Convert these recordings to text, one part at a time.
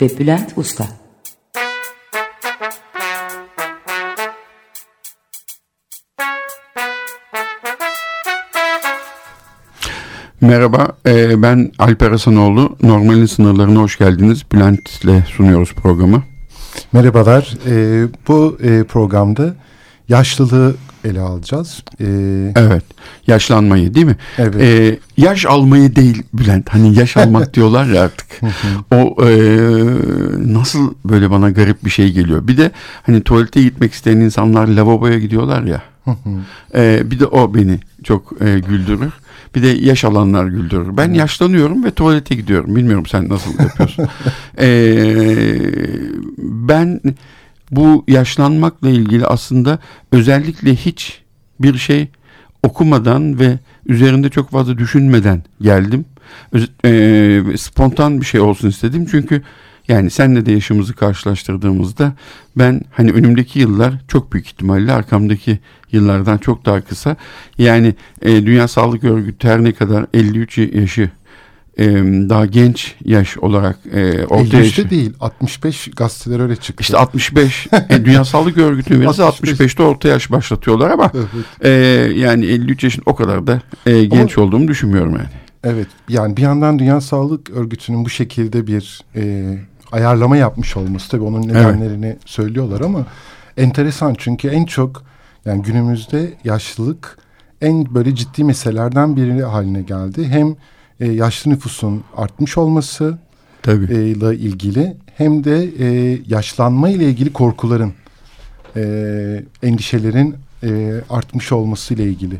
ve Bülent Usta Merhaba, e, ben Alper Hasanoğlu. Normalin sınırlarına hoş geldiniz. Bülent ile sunuyoruz programı. Merhabalar, e, bu e, programda yaşlılığı ele alacağız. E, evet, yaşlanmayı değil mi? Evet. E, yaş almayı değil Bülent. Hani yaş almak diyorlar ya artık. o e, nasıl böyle bana garip bir şey geliyor. Bir de hani tuvalete gitmek isteyen insanlar lavaboya gidiyorlar ya. e, bir de o beni çok e, güldürür. Bir de yaş alanlar güldürür. Ben yaşlanıyorum ve tuvalete gidiyorum. Bilmiyorum sen nasıl yapıyorsun. ee, ben bu yaşlanmakla ilgili aslında özellikle hiç bir şey okumadan ve üzerinde çok fazla düşünmeden geldim. Ee, spontan bir şey olsun istedim. Çünkü yani senle de yaşımızı karşılaştırdığımızda ben hani önümdeki yıllar çok büyük ihtimalle arkamdaki yıllardan çok daha kısa. Yani e, Dünya Sağlık Örgütü her ne kadar 53 yaşı e, daha genç yaş olarak e, ortaya... 53'te değil 65 gazeteler öyle çıktı. İşte 65 e, Dünya Sağlık Örgütü verisi 65'te orta yaş başlatıyorlar ama evet. e, yani 53 yaşın o kadar da e, genç ama, olduğumu düşünmüyorum yani. Evet yani bir yandan Dünya Sağlık Örgütü'nün bu şekilde bir e, ayarlama yapmış olması tabii onun nedenlerini evet. söylüyorlar ama enteresan çünkü en çok yani günümüzde yaşlılık en böyle ciddi meselelerden biri haline geldi. Hem e, yaşlı nüfusun artmış olması Tabii. E, ile ilgili hem de e, yaşlanma ile ilgili korkuların e, endişelerin e, artmış olması ile ilgili.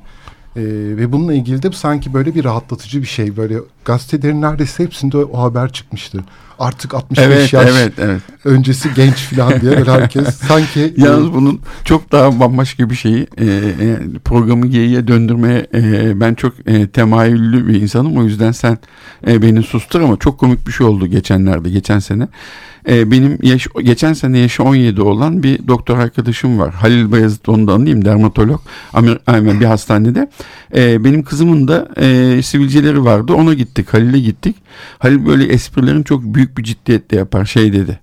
E, ve bununla ilgili de sanki böyle bir rahatlatıcı bir şey. Böyle gazetelerin neredeyse hepsinde o, haber çıkmıştı artık 65 evet, yaş evet, evet. öncesi genç falan diye böyle herkes sanki yalnız e, bunun çok daha bambaşka bir şeyi e, e, programı geyiğe döndürmeye e, ben çok e, temayüllü bir insanım o yüzden sen e, beni sustur ama çok komik bir şey oldu geçenlerde geçen sene e, benim yaş, geçen sene yaşı 17 olan bir doktor arkadaşım var. Halil Bayezid onu da anlayayım dermatolog Amer, bir hastanede. E, benim kızımın da e, sivilceleri vardı ona gittik Halil'e gittik. Halil böyle esprilerin çok büyük bir ciddiyetle yapar şey dedi.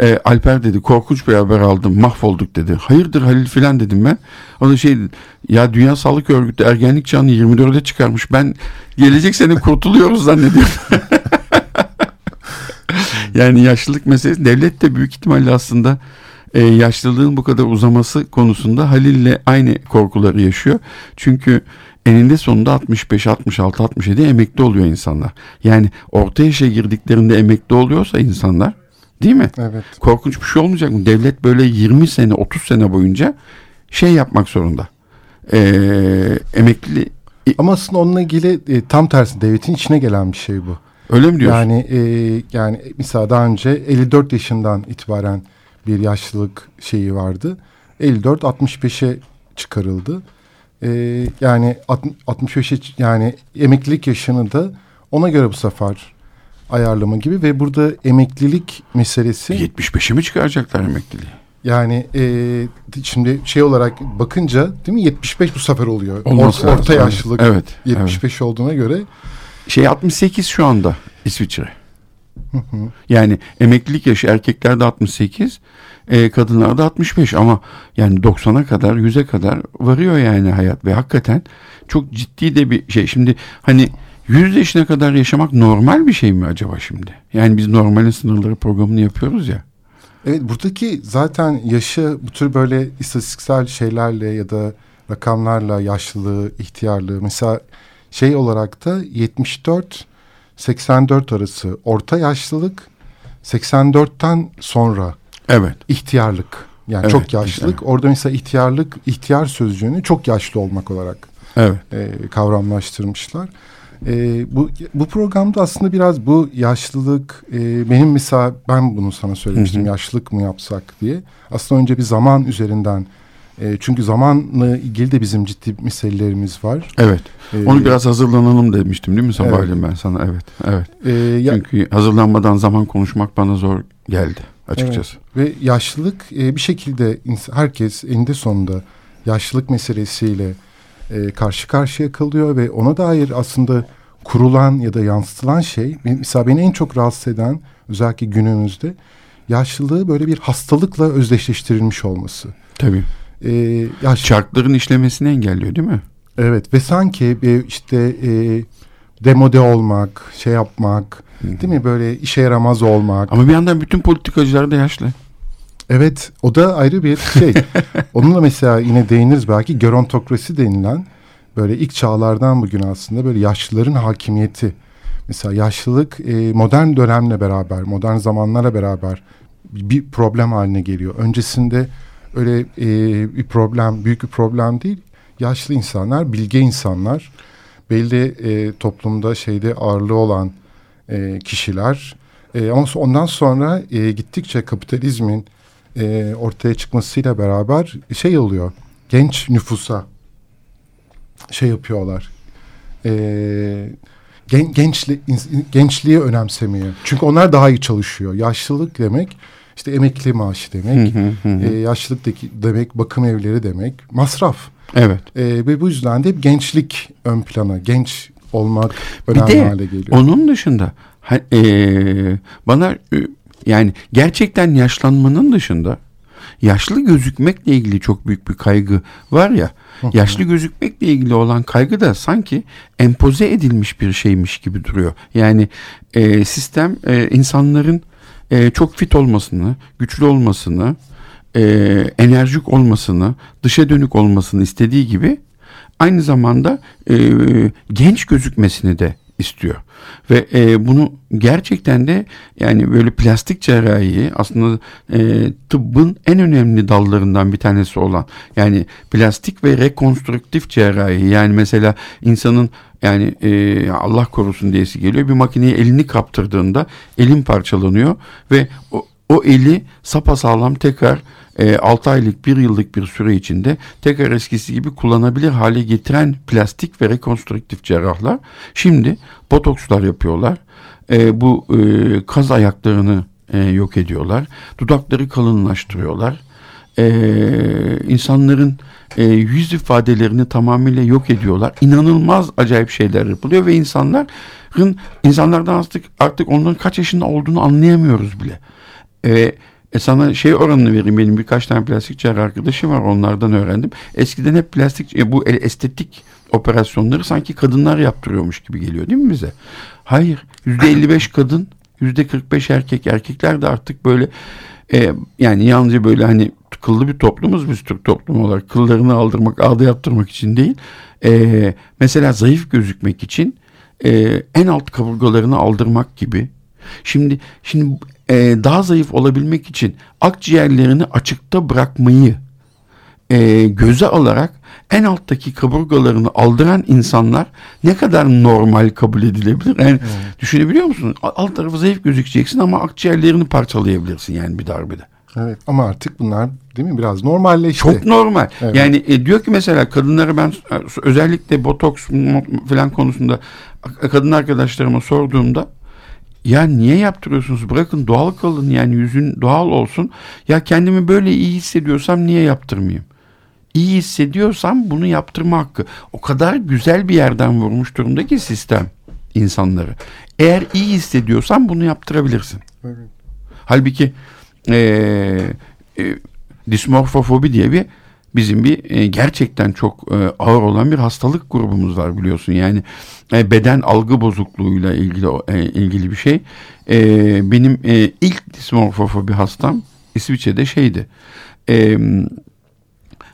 E, Alper dedi korkunç bir haber aldım mahvolduk dedi. Hayırdır Halil filan dedim ben. O da şey ya Dünya Sağlık Örgütü ergenlik çağını 24'e çıkarmış. Ben gelecek sene kurtuluyoruz zannediyorum. yani yaşlılık meselesi devlet de büyük ihtimalle aslında e, yaşlılığın bu kadar uzaması konusunda Halil'le aynı korkuları yaşıyor. Çünkü eninde sonunda 65, 66, 67 emekli oluyor insanlar. Yani orta yaşa girdiklerinde emekli oluyorsa insanlar değil mi? Evet. Korkunç bir şey olmayacak mı? Devlet böyle 20 sene, 30 sene boyunca şey yapmak zorunda. Ee, emekli ama aslında onunla ilgili e, tam tersi devletin içine gelen bir şey bu. Öyle mi diyorsun? Yani e, yani mesela daha önce 54 yaşından itibaren bir yaşlılık şeyi vardı. 54 65'e çıkarıldı. E, yani 65'e yani emeklilik yaşını da ona göre bu sefer ayarlama gibi ve burada emeklilik meselesi 75'e mi çıkaracaklar emekliliği? Yani e, şimdi şey olarak bakınca değil mi 75 bu sefer oluyor. Olması Or, orta yaşlılık evet, 75 evet. olduğuna göre şey 68 şu anda İsviçre. Yani emeklilik yaşı erkeklerde 68, e, kadınlarda 65 ama yani 90'a kadar 100'e kadar varıyor yani hayat ve hakikaten çok ciddi de bir şey. Şimdi hani 100 yaşına kadar yaşamak normal bir şey mi acaba şimdi? Yani biz normalin sınırları programını yapıyoruz ya. Evet buradaki zaten yaşı bu tür böyle istatistiksel şeylerle ya da rakamlarla yaşlılığı, ihtiyarlığı mesela şey olarak da 74 84 arası orta yaşlılık 84'ten sonra evet ihtiyarlık yani evet, çok yaşlılık evet. orada mesela ihtiyarlık ihtiyar sözcüğünü çok yaşlı olmak olarak evet. e, kavramlaştırmışlar. E, bu bu programda aslında biraz bu yaşlılık e, benim mesela ben bunu sana söylemiştim hı hı. yaşlılık mı yapsak diye. Aslında önce bir zaman üzerinden e, çünkü zamanla ilgili de bizim ciddi meselelerimiz var. Evet. Ee, Onu biraz hazırlanalım demiştim değil mi sabahleyin evet. ben sana? Evet. Evet. Ee, ya, Çünkü hazırlanmadan zaman konuşmak bana zor geldi açıkçası. Evet. Ve yaşlılık e, bir şekilde herkes eninde sonunda yaşlılık meselesiyle e, karşı karşıya kalıyor ve ona dair aslında kurulan ya da yansıtılan şey mesela beni en çok rahatsız eden özellikle günümüzde yaşlılığı böyle bir hastalıkla özdeşleştirilmiş olması. Tabii. Ee, yaş... Çarkların işlemesini engelliyor değil mi? Evet ve sanki bir işte e, demode olmak, şey yapmak, Hı-hı. değil mi böyle işe yaramaz olmak. Ama bir yandan bütün politikacılar da yaşlı. Evet o da ayrı bir şey. Onunla mesela yine değiniriz belki gerontokrasi denilen böyle ilk çağlardan bugün aslında böyle yaşlıların hakimiyeti. Mesela yaşlılık e, modern dönemle beraber, modern zamanlara beraber bir problem haline geliyor. Öncesinde öyle e, bir problem, büyük bir problem değil. Yaşlı insanlar, bilge insanlar, belli e, toplumda şeyde ağırlığı olan e, kişiler. E, ama ondan sonra e, gittikçe kapitalizmin e, ortaya çıkmasıyla beraber şey oluyor. Genç nüfusa şey yapıyorlar. E, gen, gençli, gençliği önemsemiyor. Çünkü onlar daha iyi çalışıyor. Yaşlılık demek işte emekli maaşı demek, hı hı hı. E, yaşlılık demek, bakım evleri demek, masraf. Evet. E, ve bu yüzden de hep gençlik ön plana, genç olmak önemli bir de, hale geliyor. Onun dışında e, bana e, yani gerçekten yaşlanmanın dışında yaşlı gözükmekle ilgili çok büyük bir kaygı var ya. yaşlı gözükmekle ilgili olan kaygı da sanki empoze edilmiş bir şeymiş gibi duruyor. Yani e, sistem e, insanların e, çok fit olmasını, güçlü olmasını, e, enerjik olmasını, dışa dönük olmasını istediği gibi aynı zamanda e, genç gözükmesini de istiyor. Ve e, bunu gerçekten de yani böyle plastik cerrahiyi aslında e, tıbbın en önemli dallarından bir tanesi olan yani plastik ve rekonstrüktif cerrahi yani mesela insanın yani e, Allah korusun diyesi geliyor bir makineye elini kaptırdığında elin parçalanıyor ve o, o eli sapasağlam tekrar e, 6 aylık 1 yıllık bir süre içinde tekrar eskisi gibi kullanabilir hale getiren plastik ve rekonstrüktif cerrahlar şimdi botokslar yapıyorlar. E, bu e, kaz ayaklarını e, yok ediyorlar. Dudakları kalınlaştırıyorlar. E, insanların e, yüz ifadelerini tamamıyla yok ediyorlar. İnanılmaz acayip şeyler yapılıyor ve insanların insanlardan artık artık onların kaç yaşında olduğunu anlayamıyoruz bile. E, e sana şey oranını vereyim. Benim birkaç tane plastik cerrah arkadaşım var. Onlardan öğrendim. Eskiden hep plastik e, bu estetik operasyonları sanki kadınlar yaptırıyormuş gibi geliyor değil mi bize? Hayır yüzde 55 kadın yüzde 45 erkek. Erkekler de artık böyle e, yani yalnızca böyle hani kıllı bir toplumuz biz Türk toplumu olarak. Kıllarını aldırmak ağda yaptırmak için değil. E, mesela zayıf gözükmek için e, en alt kaburgalarını aldırmak gibi şimdi şimdi e, daha zayıf olabilmek için akciğerlerini açıkta bırakmayı e, göze alarak en alttaki kaburgalarını aldıran insanlar ne kadar normal kabul edilebilir? Yani evet. düşünebiliyor musun? Alt tarafı zayıf gözükeceksin ama akciğerlerini parçalayabilirsin yani bir darbede. Evet ama artık bunlar değil mi biraz normalleşti. Çok normal. Evet. Yani e, diyor ki mesela kadınları ben özellikle botoks falan konusunda kadın arkadaşlarıma sorduğumda ya niye yaptırıyorsunuz? Bırakın doğal kalın yani yüzün doğal olsun. Ya kendimi böyle iyi hissediyorsam niye yaptırmayayım? İyi hissediyorsam bunu yaptırma hakkı. O kadar güzel bir yerden vurmuş durumda ki sistem insanları. Eğer iyi hissediyorsan bunu yaptırabilirsin. Evet. Halbuki e, e, dismorfofobi diye bir bizim bir e, gerçekten çok e, ağır olan bir hastalık grubumuz var biliyorsun. Yani e, beden algı bozukluğuyla ilgili e, ilgili bir şey. E, benim e, ilk dismorfofobi hastam İsviçre'de şeydi. E,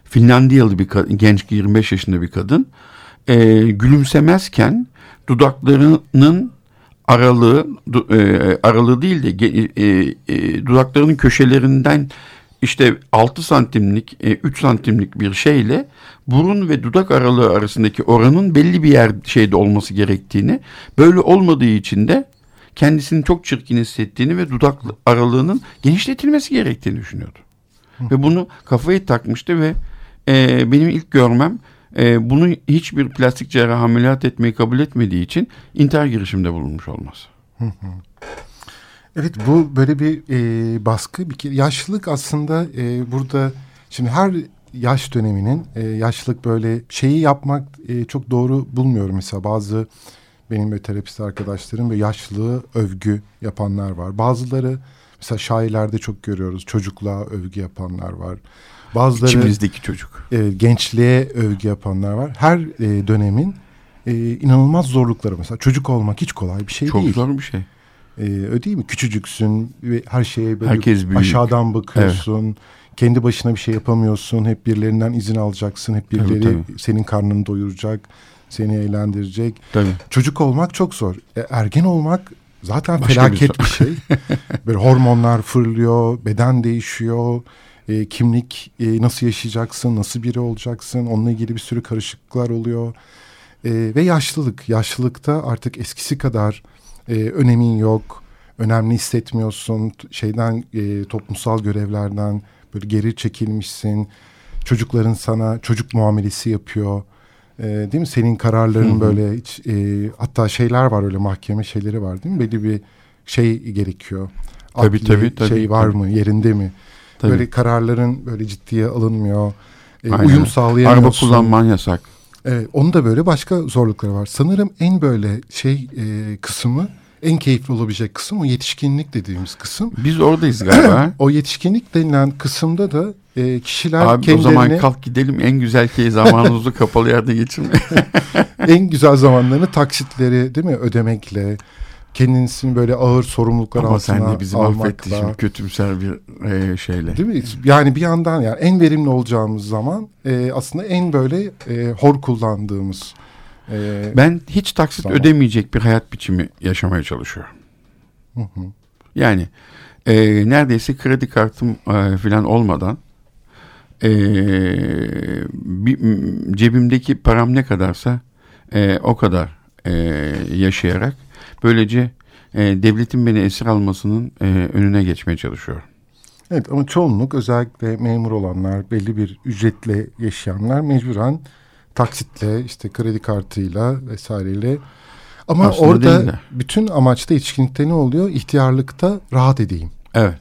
Finlandiyalı bir kadın, genç 25 yaşında bir kadın. E, gülümsemezken dudaklarının aralığı e, aralığı değil de e, e, dudaklarının köşelerinden işte 6 santimlik, e, 3 santimlik bir şeyle burun ve dudak aralığı arasındaki oranın belli bir yer şeyde olması gerektiğini, böyle olmadığı için de kendisini çok çirkin hissettiğini ve dudak aralığının genişletilmesi gerektiğini düşünüyordu. Ve bunu kafayı takmıştı ve e, benim ilk görmem e, bunu hiçbir plastik cerrah ameliyat etmeyi kabul etmediği için intihar girişiminde bulunmuş olması. Evet bu böyle bir e, baskı bir yaşlılık aslında e, burada şimdi her yaş döneminin e, yaşlılık böyle şeyi yapmak e, çok doğru bulmuyorum mesela bazı benim böyle terapist arkadaşlarım ve yaşlılığı övgü yapanlar var. Bazıları mesela şairlerde çok görüyoruz çocukluğa övgü yapanlar var. Bazıları İçimizdeki çocuk. E, gençliğe övgü yapanlar var. Her e, dönemin e, inanılmaz zorlukları mesela çocuk olmak hiç kolay bir şey çok değil. Çok zor bir şey. Ee, öyle değil mi? Küçücüksün ve her şeye böyle Herkes büyük. aşağıdan bakıyorsun. Evet. Kendi başına bir şey yapamıyorsun. Hep birilerinden izin alacaksın. Hep birileri tabii, tabii. senin karnını doyuracak. Seni eğlendirecek. Tabii. Çocuk olmak çok zor. E, ergen olmak zaten Başka felaket bir, bir şey. böyle hormonlar fırlıyor. Beden değişiyor. E, kimlik e, nasıl yaşayacaksın? Nasıl biri olacaksın? Onunla ilgili bir sürü karışıklıklar oluyor. E, ve yaşlılık. Yaşlılıkta artık eskisi kadar e, önemin yok, önemli hissetmiyorsun, şeyden e, toplumsal görevlerden böyle geri çekilmişsin. Çocukların sana çocuk muamelesi yapıyor. E, değil mi? Senin kararların Hı-hı. böyle hiç, e, hatta şeyler var öyle mahkeme şeyleri var değil mi? Belli bir şey gerekiyor. Tabii tabii. tabii şey var tabii. mı? Yerinde mi? Tabii. Böyle kararların böyle ciddiye alınmıyor. E, uyum sağlayamıyorsun. Araba kullanman yasak. Evet, onun da böyle başka zorlukları var. Sanırım en böyle şey e, kısmı en keyifli olabilecek kısım o yetişkinlik dediğimiz kısım. Biz oradayız galiba. o yetişkinlik denilen kısımda da e, kişiler Abi kendilerini... o zaman kalk gidelim en güzel şey zamanımızı kapalı yerde geçirme. en güzel zamanlarını taksitleri değil mi ödemekle kendisini böyle ağır sorumluluklar Ama altına sen de bizi mahvetti şimdi kötümser bir e, şeyle. Değil mi? Yani bir yandan yani en verimli olacağımız zaman e, aslında en böyle e, hor kullandığımız ee, ben hiç taksit tamam. ödemeyecek bir hayat biçimi yaşamaya çalışıyorum. Hı hı. Yani e, neredeyse kredi kartım e, falan olmadan e, bir, cebimdeki param ne kadarsa e, o kadar e, yaşayarak böylece e, devletin beni esir almasının e, önüne geçmeye çalışıyorum. Evet ama çoğunluk özellikle memur olanlar belli bir ücretle yaşayanlar mecburen taksitle işte kredi kartıyla vesaireyle. Ama Aslında orada bütün amaçta yetişkinlikte ne oluyor? İhtiyarlıkta rahat edeyim. Evet.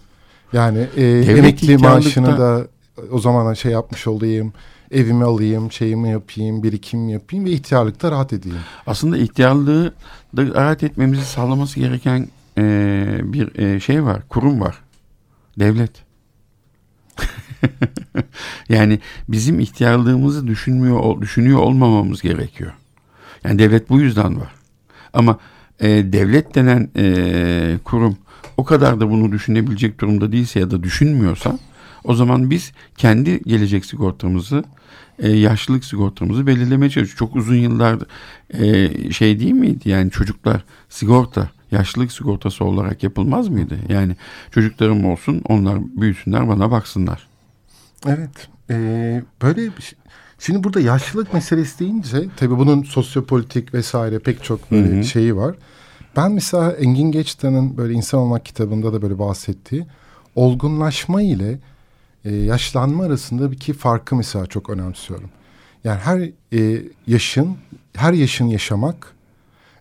Yani e, emekli maaşını da o zaman şey yapmış olayım. Evimi alayım, şeyimi yapayım, birikim yapayım ve ihtiyarlıkta rahat edeyim. Aslında ihtiyarlığı da rahat etmemizi sağlaması gereken e, bir e, şey var, kurum var. Devlet. yani bizim ihtiyarlığımızı düşünmüyor düşünüyor olmamamız gerekiyor. Yani devlet bu yüzden var. Ama e, devlet denen e, kurum o kadar da bunu düşünebilecek durumda değilse ya da düşünmüyorsa o zaman biz kendi gelecek sigortamızı e, yaşlılık sigortamızı belirlemeye çalışıyoruz. Çok uzun yıllar e, şey değil miydi yani çocuklar sigorta yaşlılık sigortası olarak yapılmaz mıydı? Yani çocuklarım olsun onlar büyüsünler bana baksınlar. Evet. E, böyle bir şey. Şimdi burada yaşlılık meselesi deyince tabii bunun sosyopolitik vesaire pek çok böyle hı hı. şeyi var. Ben mesela Engin Geçtan'ın böyle insan olmak kitabında da böyle bahsettiği olgunlaşma ile e, yaşlanma arasındaki farkı mesela çok önemsiyorum. Yani her e, yaşın, her yaşın yaşamak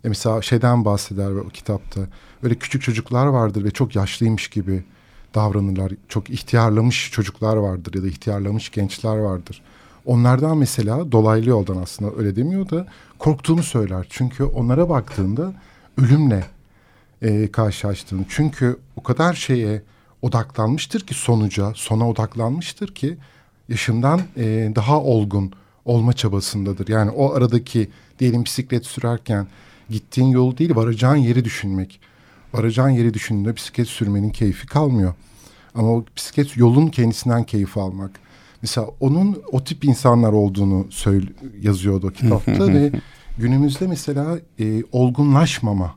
e mesela şeyden bahseder o kitapta. Böyle küçük çocuklar vardır ve çok yaşlıymış gibi davranırlar. Çok ihtiyarlamış çocuklar vardır ya da ihtiyarlamış gençler vardır. Onlardan mesela dolaylı yoldan aslında öyle demiyor da korktuğunu söyler. Çünkü onlara baktığında ölümle e, karşılaştığını. Çünkü o kadar şeye odaklanmıştır ki sonuca, sona odaklanmıştır ki yaşından e, daha olgun olma çabasındadır. Yani o aradaki diyelim bisiklet sürerken gittiğin yol değil varacağın yeri düşünmek. Varacağın yeri düşündüğünde bisiklet sürmenin keyfi kalmıyor. Ama o bisiklet yolun kendisinden keyif almak. Mesela onun o tip insanlar olduğunu söyle, yazıyordu kitapta ve günümüzde mesela e, olgunlaşmama.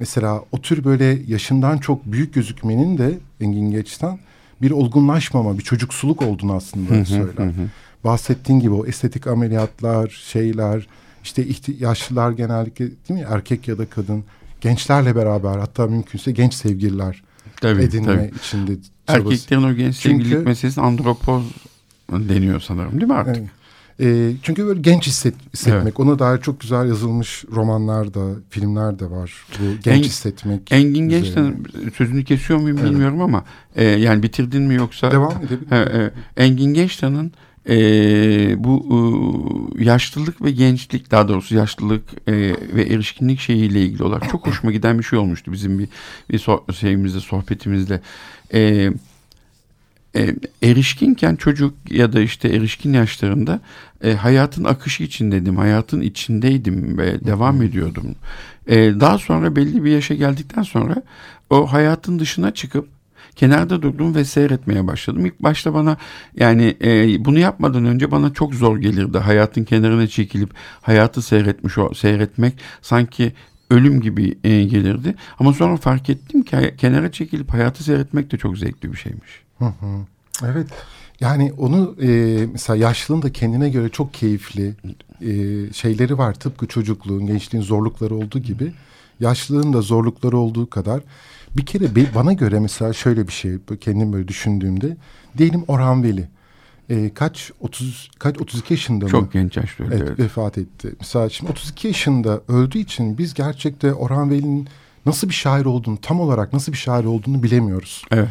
Mesela o tür böyle yaşından çok büyük gözükmenin de Engin Geç'ten bir olgunlaşmama, bir çocuksuluk olduğunu aslında söyler. Bahsettiğin gibi o estetik ameliyatlar, şeyler, işte yaşlılar genellikle değil mi erkek ya da kadın gençlerle beraber hatta mümkünse genç sevgililer tabii, edinme tabii. içinde çabası. Erkeklerin o genç sevgililik Çünkü, meselesi andropoz deniyor sanırım değil mi artık? Evet. E, çünkü böyle genç hisset, hissetmek. Evet. Ona dair çok güzel yazılmış romanlar da, filmler de var. Bu genç en, hissetmek. Engin Genç'ten sözünü kesiyor muyum evet. bilmiyorum ama e, yani bitirdin mi yoksa? Devam edebilirim. E, e, Engin Genç'tan'ın e, bu e, yaşlılık ve gençlik daha doğrusu yaşlılık e, ve erişkinlik şeyiyle ilgili olarak çok hoşuma giden bir şey olmuştu bizim bir, bir so şeyimizde sohbetimizde. E, e, erişkinken çocuk ya da işte erişkin yaşlarında e, hayatın akışı içindeydim, hayatın içindeydim ve devam ediyordum. E, daha sonra belli bir yaşa geldikten sonra o hayatın dışına çıkıp kenarda durdum ve seyretmeye başladım. İlk başta bana yani e, bunu yapmadan önce bana çok zor gelirdi. Hayatın kenarına çekilip hayatı seyretmiş o seyretmek sanki ölüm gibi e, gelirdi. Ama sonra fark ettim ki kenara çekilip hayatı seyretmek de çok zevkli bir şeymiş. Hı hı. Evet. Yani onu e, mesela yaşlının da kendine göre çok keyifli e, şeyleri var. Tıpkı çocukluğun, gençliğin zorlukları olduğu gibi yaşlılığın da zorlukları olduğu kadar bir kere bana göre mesela şöyle bir şey kendim böyle düşündüğümde diyelim Orhan Veli e, kaç 30 kaç 32 yaşında Çok mı? genç yaşta öldü. Evet, vefat etti. Mesela şimdi 32 yaşında öldüğü için biz gerçekten Orhan Veli'nin nasıl bir şair olduğunu tam olarak nasıl bir şair olduğunu bilemiyoruz. Evet.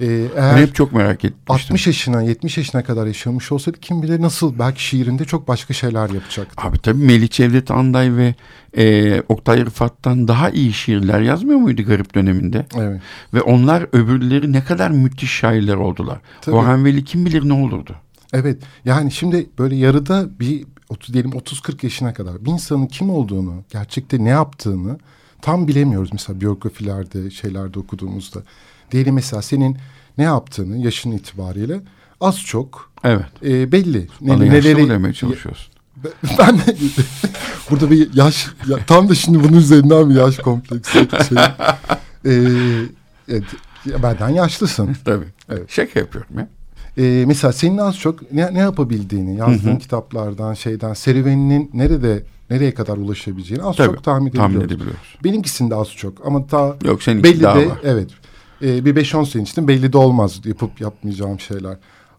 Ee, eğer ben hep çok merak etmiştim. 60 yaşına 70 yaşına kadar yaşamış olsaydı kim bilir nasıl belki şiirinde çok başka şeyler yapacaktı. Abi tabii Melih Cevdet Anday ve e, Oktay Rıfat'tan daha iyi şiirler yazmıyor muydu garip döneminde? Evet. Ve onlar öbürleri ne kadar müthiş şairler oldular. Tabii. Orhan Veli kim bilir ne olurdu? Evet yani şimdi böyle yarıda bir 30 diyelim 30-40 yaşına kadar bir insanın kim olduğunu gerçekte ne yaptığını tam bilemiyoruz mesela biyografilerde şeylerde okuduğumuzda. Diyelim mesela senin ne yaptığını yaşın itibariyle az çok evet. e, belli. Bana ne, neleri demeye çalışıyorsun? Ben de burada bir yaş ya, tam da şimdi bunun üzerinden bir yaş kompleksi şey. Ee, evet, benden yaşlısın. Tabii. Evet. Şaka yapıyorum ya. Ee, mesela senin az çok ne, ne yapabildiğini yazdığın Hı-hı. kitaplardan şeyden serüveninin nerede nereye kadar ulaşabileceğini az Tabii, çok tahmin edebiliyoruz. Tahmin edebiliyoruz. Benimkisinde az çok ama daha Yok, belli de var. evet e, bir 5-10 sene içinde belli de olmaz yapıp yapmayacağım şeyler.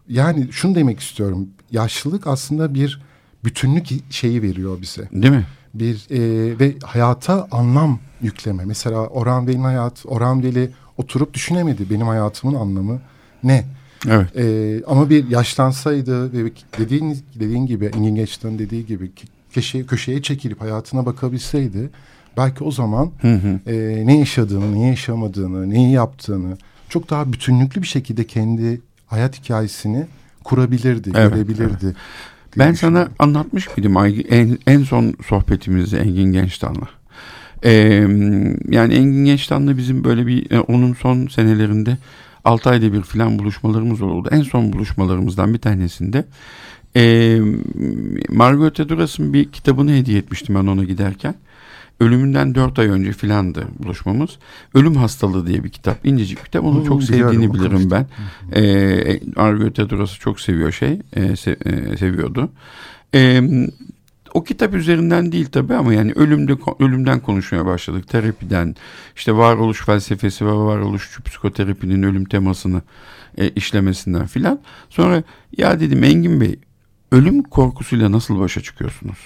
Yani şunu demek istiyorum. Yaşlılık aslında bir bütünlük şeyi veriyor bize. Değil mi? Bir e, ve hayata anlam yükleme. Mesela Orhan Veli'nin hayatı, Orhan Veli oturup düşünemedi benim hayatımın anlamı ne? Evet. E, ama bir yaşlansaydı ve dediğin dediğin gibi Engin Geçten dediği gibi köşeye, köşeye çekilip hayatına bakabilseydi belki o zaman hı hı. E, ne yaşadığını, ne yaşamadığını, neyi yaptığını çok daha bütünlüklü bir şekilde kendi hayat hikayesini kurabilirdi, evet, görebilirdi. Evet. Ben sana anlatmış mıydım en, en son sohbetimizde Engin Gençtan'la? Ee, yani Engin Gençtan'la bizim böyle bir e, onun son senelerinde 6 ayda bir filan buluşmalarımız oldu. En son buluşmalarımızdan bir tanesinde e, Margot Duras'ın bir kitabını hediye etmiştim ben ona giderken ölümünden dört ay önce filandı buluşmamız. Ölüm Hastalığı diye bir kitap. İncecik bir kitap. Onu hmm, çok sevdiğini bilirim ben. Ee, Argo Tedros'u çok seviyor şey. E, se, e, seviyordu. E, o kitap üzerinden değil tabii ama yani ölümde ölümden konuşmaya başladık. Terapiden, işte varoluş felsefesi ve varoluş psikoterapinin ölüm temasını e, işlemesinden filan. Sonra ya dedim Engin Bey ölüm korkusuyla nasıl başa çıkıyorsunuz?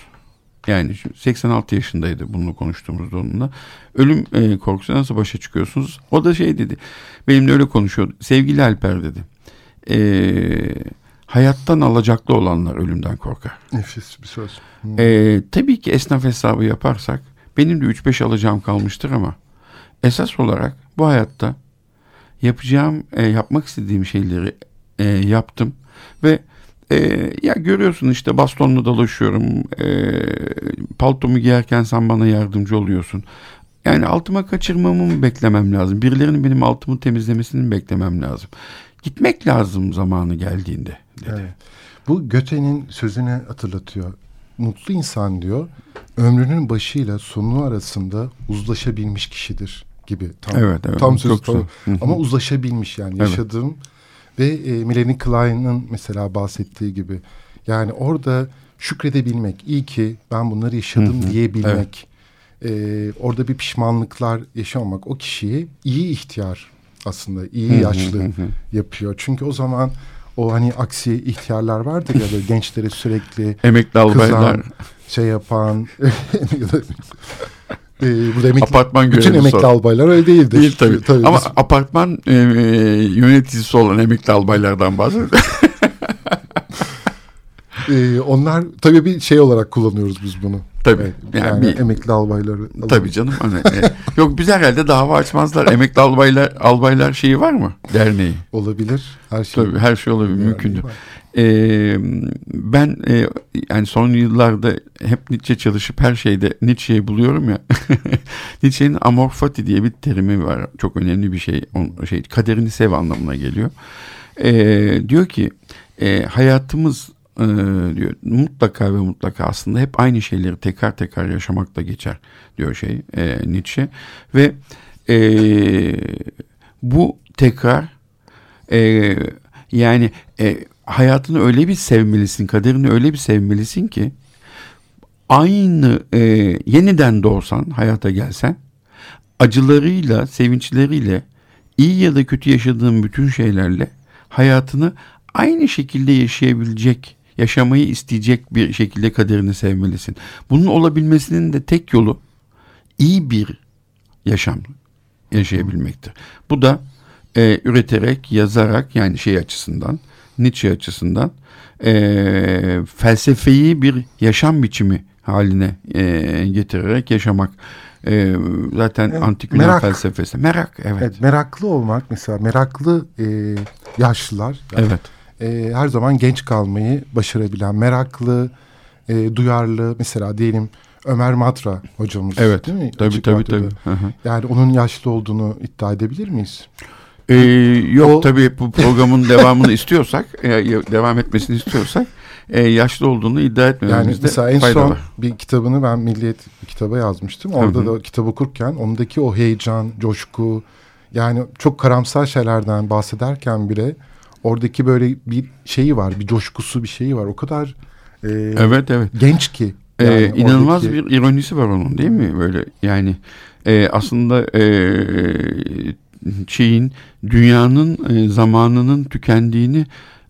Yani 86 yaşındaydı bunu konuştuğumuzda onunla. Ölüm e, korkusu nasıl başa çıkıyorsunuz? O da şey dedi. Benimle öyle konuşuyordu. Sevgili Alper dedi. E, hayattan alacaklı olanlar ölümden korkar. Nefis bir söz. E, tabii ki esnaf hesabı yaparsak benim de 3-5 alacağım kalmıştır ama esas olarak bu hayatta yapacağım, e, yapmak istediğim şeyleri e, yaptım ve e, ya görüyorsun işte bastonla dolaşıyorum. E, paltomu giyerken sen bana yardımcı oluyorsun. Yani altıma kaçırmamı mı beklemem lazım? Birilerinin benim altımı temizlemesini mi beklemem lazım? Gitmek lazım zamanı geldiğinde dedi. Evet. Bu Göte'nin sözüne hatırlatıyor. Mutlu insan diyor ömrünün başıyla sonu arasında uzlaşabilmiş kişidir gibi. Tam, evet, evet. Tam söz tam. Ama uzlaşabilmiş yani yaşadığım Ve e, Melanie Klein'ın mesela bahsettiği gibi yani orada şükredebilmek, iyi ki ben bunları yaşadım hı hı. diyebilmek, evet. e, orada bir pişmanlıklar yaşamamak o kişiyi iyi ihtiyar aslında iyi yaşlı hı hı. yapıyor. Çünkü o zaman o hani aksi ihtiyarlar vardır ya böyle gençleri sürekli emekli albaylar şey yapan e, burada emekli, apartman bütün emekli sor. albaylar öyle değildir. Değil tabii. tabii Ama biz... apartman e, yöneticisi olan emekli albaylardan bahsediyor. E, onlar tabii bir şey olarak kullanıyoruz biz bunu. Tabii. Evet, yani, yani bir, emekli albayları. Tabii canım. Hani, e, yok biz herhalde dava açmazlar. Emekli albaylar albaylar şeyi var mı? Derneği. Olabilir. Her şey. Tabii her şey olabilir. Yani, mümkündür. Ee, ben e, yani son yıllarda hep Nietzsche çalışıp her şeyde Nietzsche'yi buluyorum ya. Nietzsche'nin amor fati diye bir terimi var. Çok önemli bir şey. On, şey kaderini sev anlamına geliyor. Ee, diyor ki e, hayatımız e, diyor mutlaka ve mutlaka aslında hep aynı şeyleri tekrar tekrar yaşamakla geçer diyor şey e, Nietzsche. Ve e, bu tekrar e, yani e, hayatını öyle bir sevmelisin kaderini öyle bir sevmelisin ki aynı e, yeniden doğsan hayata gelsen acılarıyla sevinçleriyle iyi ya da kötü yaşadığın bütün şeylerle hayatını aynı şekilde yaşayabilecek yaşamayı isteyecek bir şekilde kaderini sevmelisin. Bunun olabilmesinin de tek yolu iyi bir yaşam yaşayabilmektir. Bu da e, üreterek, yazarak yani şey açısından, Nietzsche açısından e, felsefeyi bir yaşam biçimi haline e, getirerek yaşamak. E, zaten evet, antik Yunan merak, felsefesi. Merak, evet. evet. Meraklı olmak mesela, meraklı e, yaşlılar. Yani evet e, her zaman genç kalmayı başarabilen, meraklı, e, duyarlı mesela diyelim Ömer Matra hocamız evet, değil mi? Tabii Açık tabii tabii. Yani onun yaşlı olduğunu iddia edebilir miyiz? Ee, yok o... tabii bu programın devamını istiyorsak, e, devam etmesini istiyorsak e, yaşlı olduğunu iddia etmememizde yani mesela en son var. bir kitabını ben Milliyet kitaba yazmıştım. Orada Hı-hı. da kitap okurken ondaki o heyecan, coşku yani çok karamsar şeylerden bahsederken bile oradaki böyle bir şeyi var, bir coşkusu bir şeyi var. O kadar e, evet evet genç ki. E, yani ee, inanılmaz oradaki... bir ironisi var onun değil mi? Böyle yani e, aslında e, şeyin dünyanın e, zamanının tükendiğini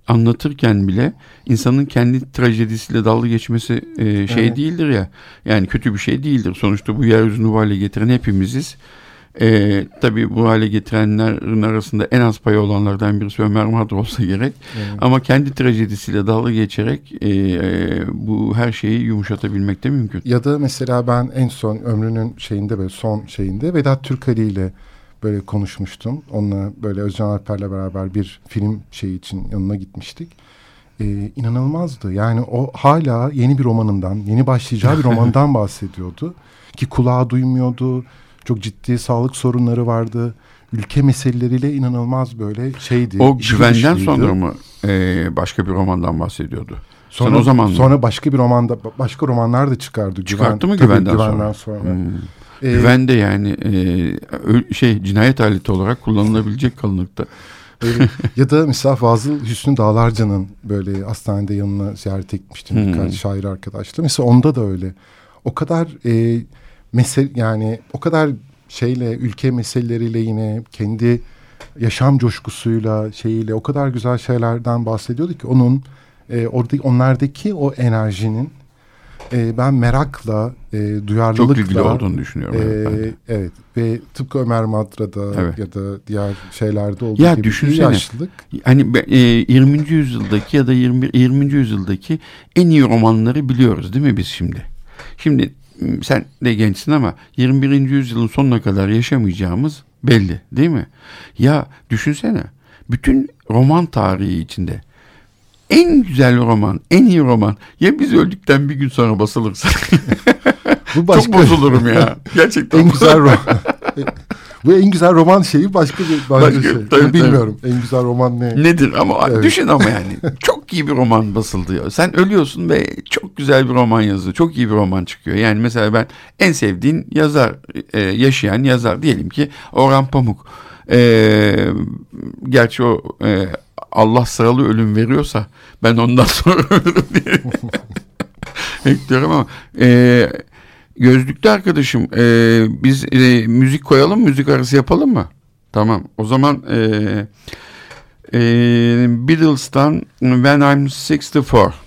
anlatırken bile insanın kendi trajedisiyle dalga geçmesi e, şey evet. değildir ya. Yani kötü bir şey değildir. Sonuçta bu yeryüzünü bu hale getiren hepimiziz. E, tabii bu hale getirenlerin arasında en az payı olanlardan birisi Ömer Madra olsa gerek. Evet. Ama kendi trajedisiyle dalga geçerek e, e, bu her şeyi yumuşatabilmek de mümkün. Ya da mesela ben en son ömrünün şeyinde böyle son şeyinde Vedat Türkali ile böyle konuşmuştum. Onunla böyle Özcan Alper'le beraber bir film şeyi için yanına gitmiştik. Ee, inanılmazdı. Yani o hala yeni bir romanından, yeni başlayacağı bir romandan bahsediyordu. Ki kulağı duymuyordu çok ciddi sağlık sorunları vardı. Ülke meseleleriyle inanılmaz böyle şeydi. O güvenden sonra mı e, başka bir romandan bahsediyordu? Sonra, Sen o zaman sonra başka bir romanda başka romanlar da çıkardı. Çıkarttı Güven, mı güvenden, güvenden sonra? sonra. Hmm. Ee, Güven de yani e, şey cinayet aleti olarak kullanılabilecek kalınlıkta. Ya da mesela Fazıl Hüsnü Dağlarca'nın böyle hastanede yanına ziyaret etmiştim hmm. birkaç şair arkadaşla. Mesela onda da öyle. O kadar e, mesel yani o kadar şeyle ülke meseleleriyle yine kendi yaşam coşkusuyla şeyiyle o kadar güzel şeylerden bahsediyordu ki onun e, orada onlardaki o enerjinin e, ben merakla e, duyarlılıkla çok ilgili olduğunu düşünüyorum. E, evet, evet ve tıpkı Ömer Madra'da evet. ya da diğer şeylerde olduğu ya gibi düşünsene, yaşlılık. Hani e, 20. yüzyıldaki ya da 20. 20. yüzyıldaki en iyi romanları biliyoruz değil mi biz şimdi? Şimdi sen de gençsin ama 21. yüzyılın sonuna kadar yaşamayacağımız belli değil mi? Ya düşünsene bütün roman tarihi içinde en güzel roman, en iyi roman ya biz öldükten bir gün sonra basılırsa. Bu başka... Çok bozulurum ya. Gerçekten. en güzel roman. Bu en güzel roman şeyi başka bir başka, başka şey. Tabii, Bilmiyorum tabii. en güzel roman ne? Nedir ama evet. düşün ama yani çok iyi bir roman basıldı ya. Sen ölüyorsun ve çok güzel bir roman yazıyor. Çok iyi bir roman çıkıyor. Yani mesela ben en sevdiğin yazar, e, yaşayan yazar diyelim ki Orhan Pamuk. E, gerçi o e, Allah sıralı ölüm veriyorsa ben ondan sonra ölürüm diye bekliyorum ama e, gözlüklü arkadaşım e, biz e, müzik koyalım müzik arası yapalım mı? Tamam o zaman e, e, Beatles'tan When I'm 64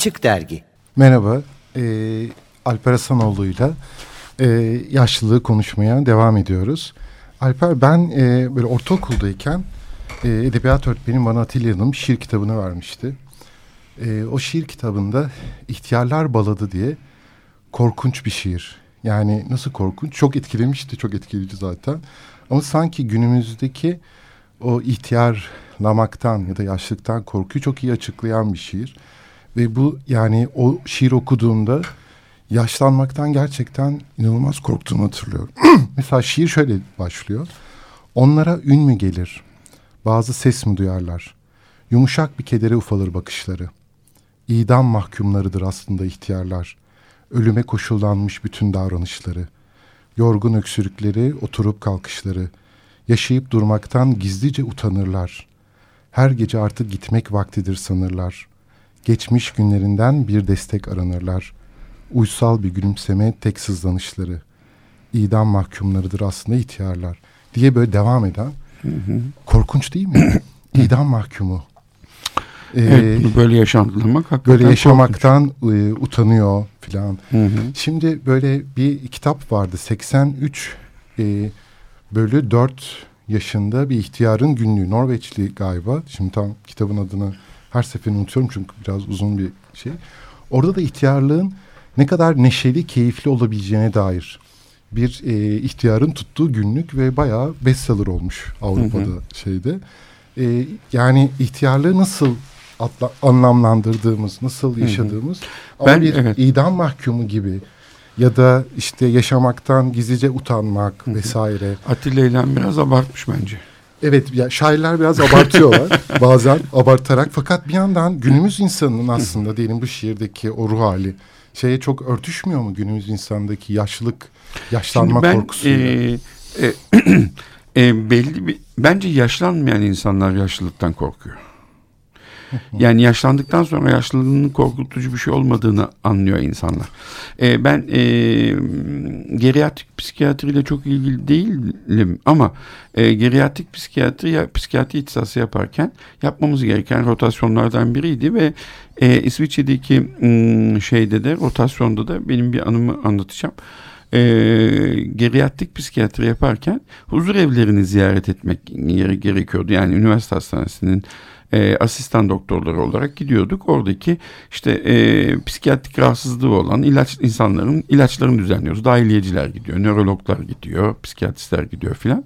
Açık Dergi. Merhaba, e, Alper Hasanoğlu'yla e, yaşlılığı konuşmaya devam ediyoruz. Alper ben e, böyle ortaokuldayken e, edebiyat öğretmenim bana Atilla Hanım şiir kitabını vermişti. E, o şiir kitabında İhtiyarlar Baladı diye korkunç bir şiir. Yani nasıl korkunç? Çok etkilemişti, çok etkileyici zaten. Ama sanki günümüzdeki o ihtiyarlamaktan ya da yaşlıktan korkuyu çok iyi açıklayan bir şiir. Ve bu yani o şiir okuduğumda yaşlanmaktan gerçekten inanılmaz korktuğumu hatırlıyorum. Mesela şiir şöyle başlıyor. Onlara ün mü gelir? Bazı ses mi duyarlar? Yumuşak bir kedere ufalır bakışları. İdam mahkumlarıdır aslında ihtiyarlar. Ölüme koşullanmış bütün davranışları. Yorgun öksürükleri, oturup kalkışları. Yaşayıp durmaktan gizlice utanırlar. Her gece artık gitmek vaktidir sanırlar. Geçmiş günlerinden bir destek aranırlar. Uysal bir gülümseme tek sızlanışları. İdam mahkumlarıdır aslında ihtiyarlar diye böyle devam eden. Hı hı. Korkunç değil mi? İdam mahkumu. Ee, evet, bunu böyle yaşantılamak hakikaten Böyle yaşamaktan e, utanıyor filan. Şimdi böyle bir kitap vardı 83 e, bölü 4 yaşında bir ihtiyarın günlüğü. Norveçli galiba. Şimdi tam kitabın adını her seferinde unutuyorum çünkü biraz uzun bir şey. Orada da ihtiyarlığın ne kadar neşeli, keyifli olabileceğine dair bir e, ihtiyarın tuttuğu günlük ve bayağı bestseller olmuş Avrupa'da hı hı. şeyde. E, yani ihtiyarlığı nasıl atla, anlamlandırdığımız, nasıl yaşadığımız hı hı. Ben, ama bir evet. idam mahkumu gibi ya da işte yaşamaktan gizlice utanmak hı hı. vesaire. Atilla İlhan biraz abartmış bence. Evet ya şairler biraz abartıyorlar bazen abartarak fakat bir yandan günümüz insanının aslında diyelim bu şiirdeki o ruh hali şeye çok örtüşmüyor mu günümüz insandaki yaşlılık yaşlanma ben, korkusuyla? E, e, e, belli bir bence yaşlanmayan insanlar yaşlılıktan korkuyor. Yani yaşlandıktan sonra yaşlılığının korkutucu bir şey olmadığını anlıyor insanlar. E, ben e, geriatrik psikiyatriyle çok ilgili değilim ama e, geriatrik psikiyatri ya psikiyatri ihtisası yaparken yapmamız gereken rotasyonlardan biriydi ve e, İsviçre'deki m, şeyde de rotasyonda da benim bir anımı anlatacağım e, geriatrik psikiyatri yaparken huzur evlerini ziyaret etmek gerekiyordu. Yani üniversite hastanesinin e, asistan doktorları olarak gidiyorduk. Oradaki işte e, psikiyatrik rahatsızlığı olan ilaç insanların ilaçlarını düzenliyoruz. Dahiliyeciler gidiyor, nörologlar gidiyor, psikiyatristler gidiyor filan.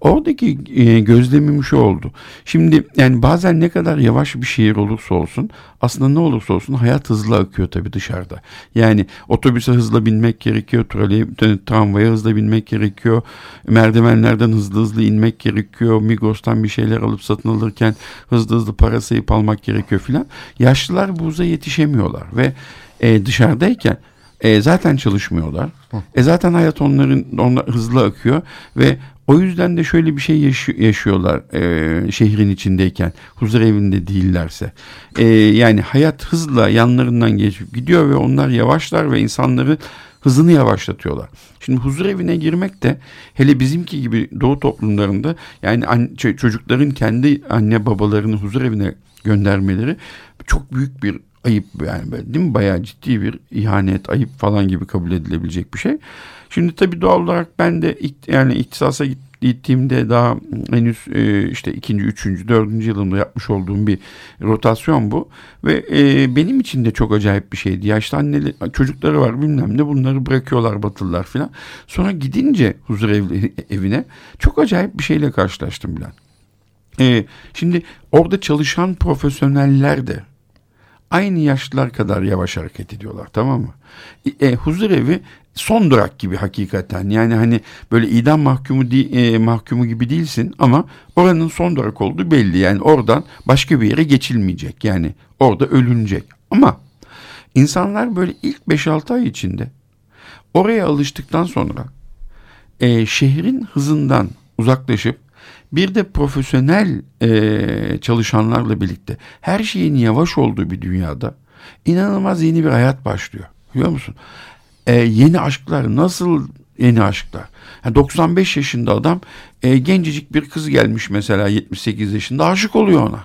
Oradaki e, gözlemim şu oldu. Şimdi yani bazen ne kadar yavaş bir şehir olursa olsun aslında ne olursa olsun hayat hızlı akıyor tabii dışarıda. Yani otobüse hızla binmek gerekiyor, troley, tramvaya hızla binmek gerekiyor, merdivenlerden hızlı hızlı inmek gerekiyor, Migros'tan bir şeyler alıp satın alırken hızlı hızlı para sayıp almak gerekiyor filan. Yaşlılar bu hıza yetişemiyorlar ve e, dışarıdayken e, zaten çalışmıyorlar. E zaten hayat onların onlar hızlı akıyor ve o yüzden de şöyle bir şey yaşi- yaşıyorlar e, şehrin içindeyken huzur evinde değillerse. E, yani hayat hızla yanlarından geçip gidiyor ve onlar yavaşlar ve insanları hızını yavaşlatıyorlar. Şimdi huzur evine girmek de hele bizimki gibi doğu toplumlarında yani an, çocukların kendi anne babalarını huzur evine göndermeleri çok büyük bir ayıp yani değil mi? Bayağı ciddi bir ihanet, ayıp falan gibi kabul edilebilecek bir şey. Şimdi tabii doğal olarak ben de yani ihtisasa gittiğimde daha henüz e, işte ikinci, üçüncü, dördüncü yılımda yapmış olduğum bir rotasyon bu. Ve e, benim için de çok acayip bir şeydi. Yaşlı anneli çocukları var bilmem ne bunları bırakıyorlar batılılar filan. Sonra gidince huzur ev, evine çok acayip bir şeyle karşılaştım Bülent. E, şimdi orada çalışan profesyoneller de aynı yaşlılar kadar yavaş hareket ediyorlar tamam mı? E, huzur evi son durak gibi hakikaten. Yani hani böyle idam mahkumu e, mahkumu gibi değilsin ama oranın son durak olduğu belli. Yani oradan başka bir yere geçilmeyecek. Yani orada ölünecek. Ama insanlar böyle ilk 5-6 ay içinde oraya alıştıktan sonra e, şehrin hızından uzaklaşıp bir de profesyonel e, çalışanlarla birlikte her şeyin yavaş olduğu bir dünyada inanılmaz yeni bir hayat başlıyor. Biliyor musun? E, yeni aşklar nasıl yeni aşklar? Yani 95 yaşında adam e, gencecik bir kız gelmiş mesela 78 yaşında aşık oluyor ona.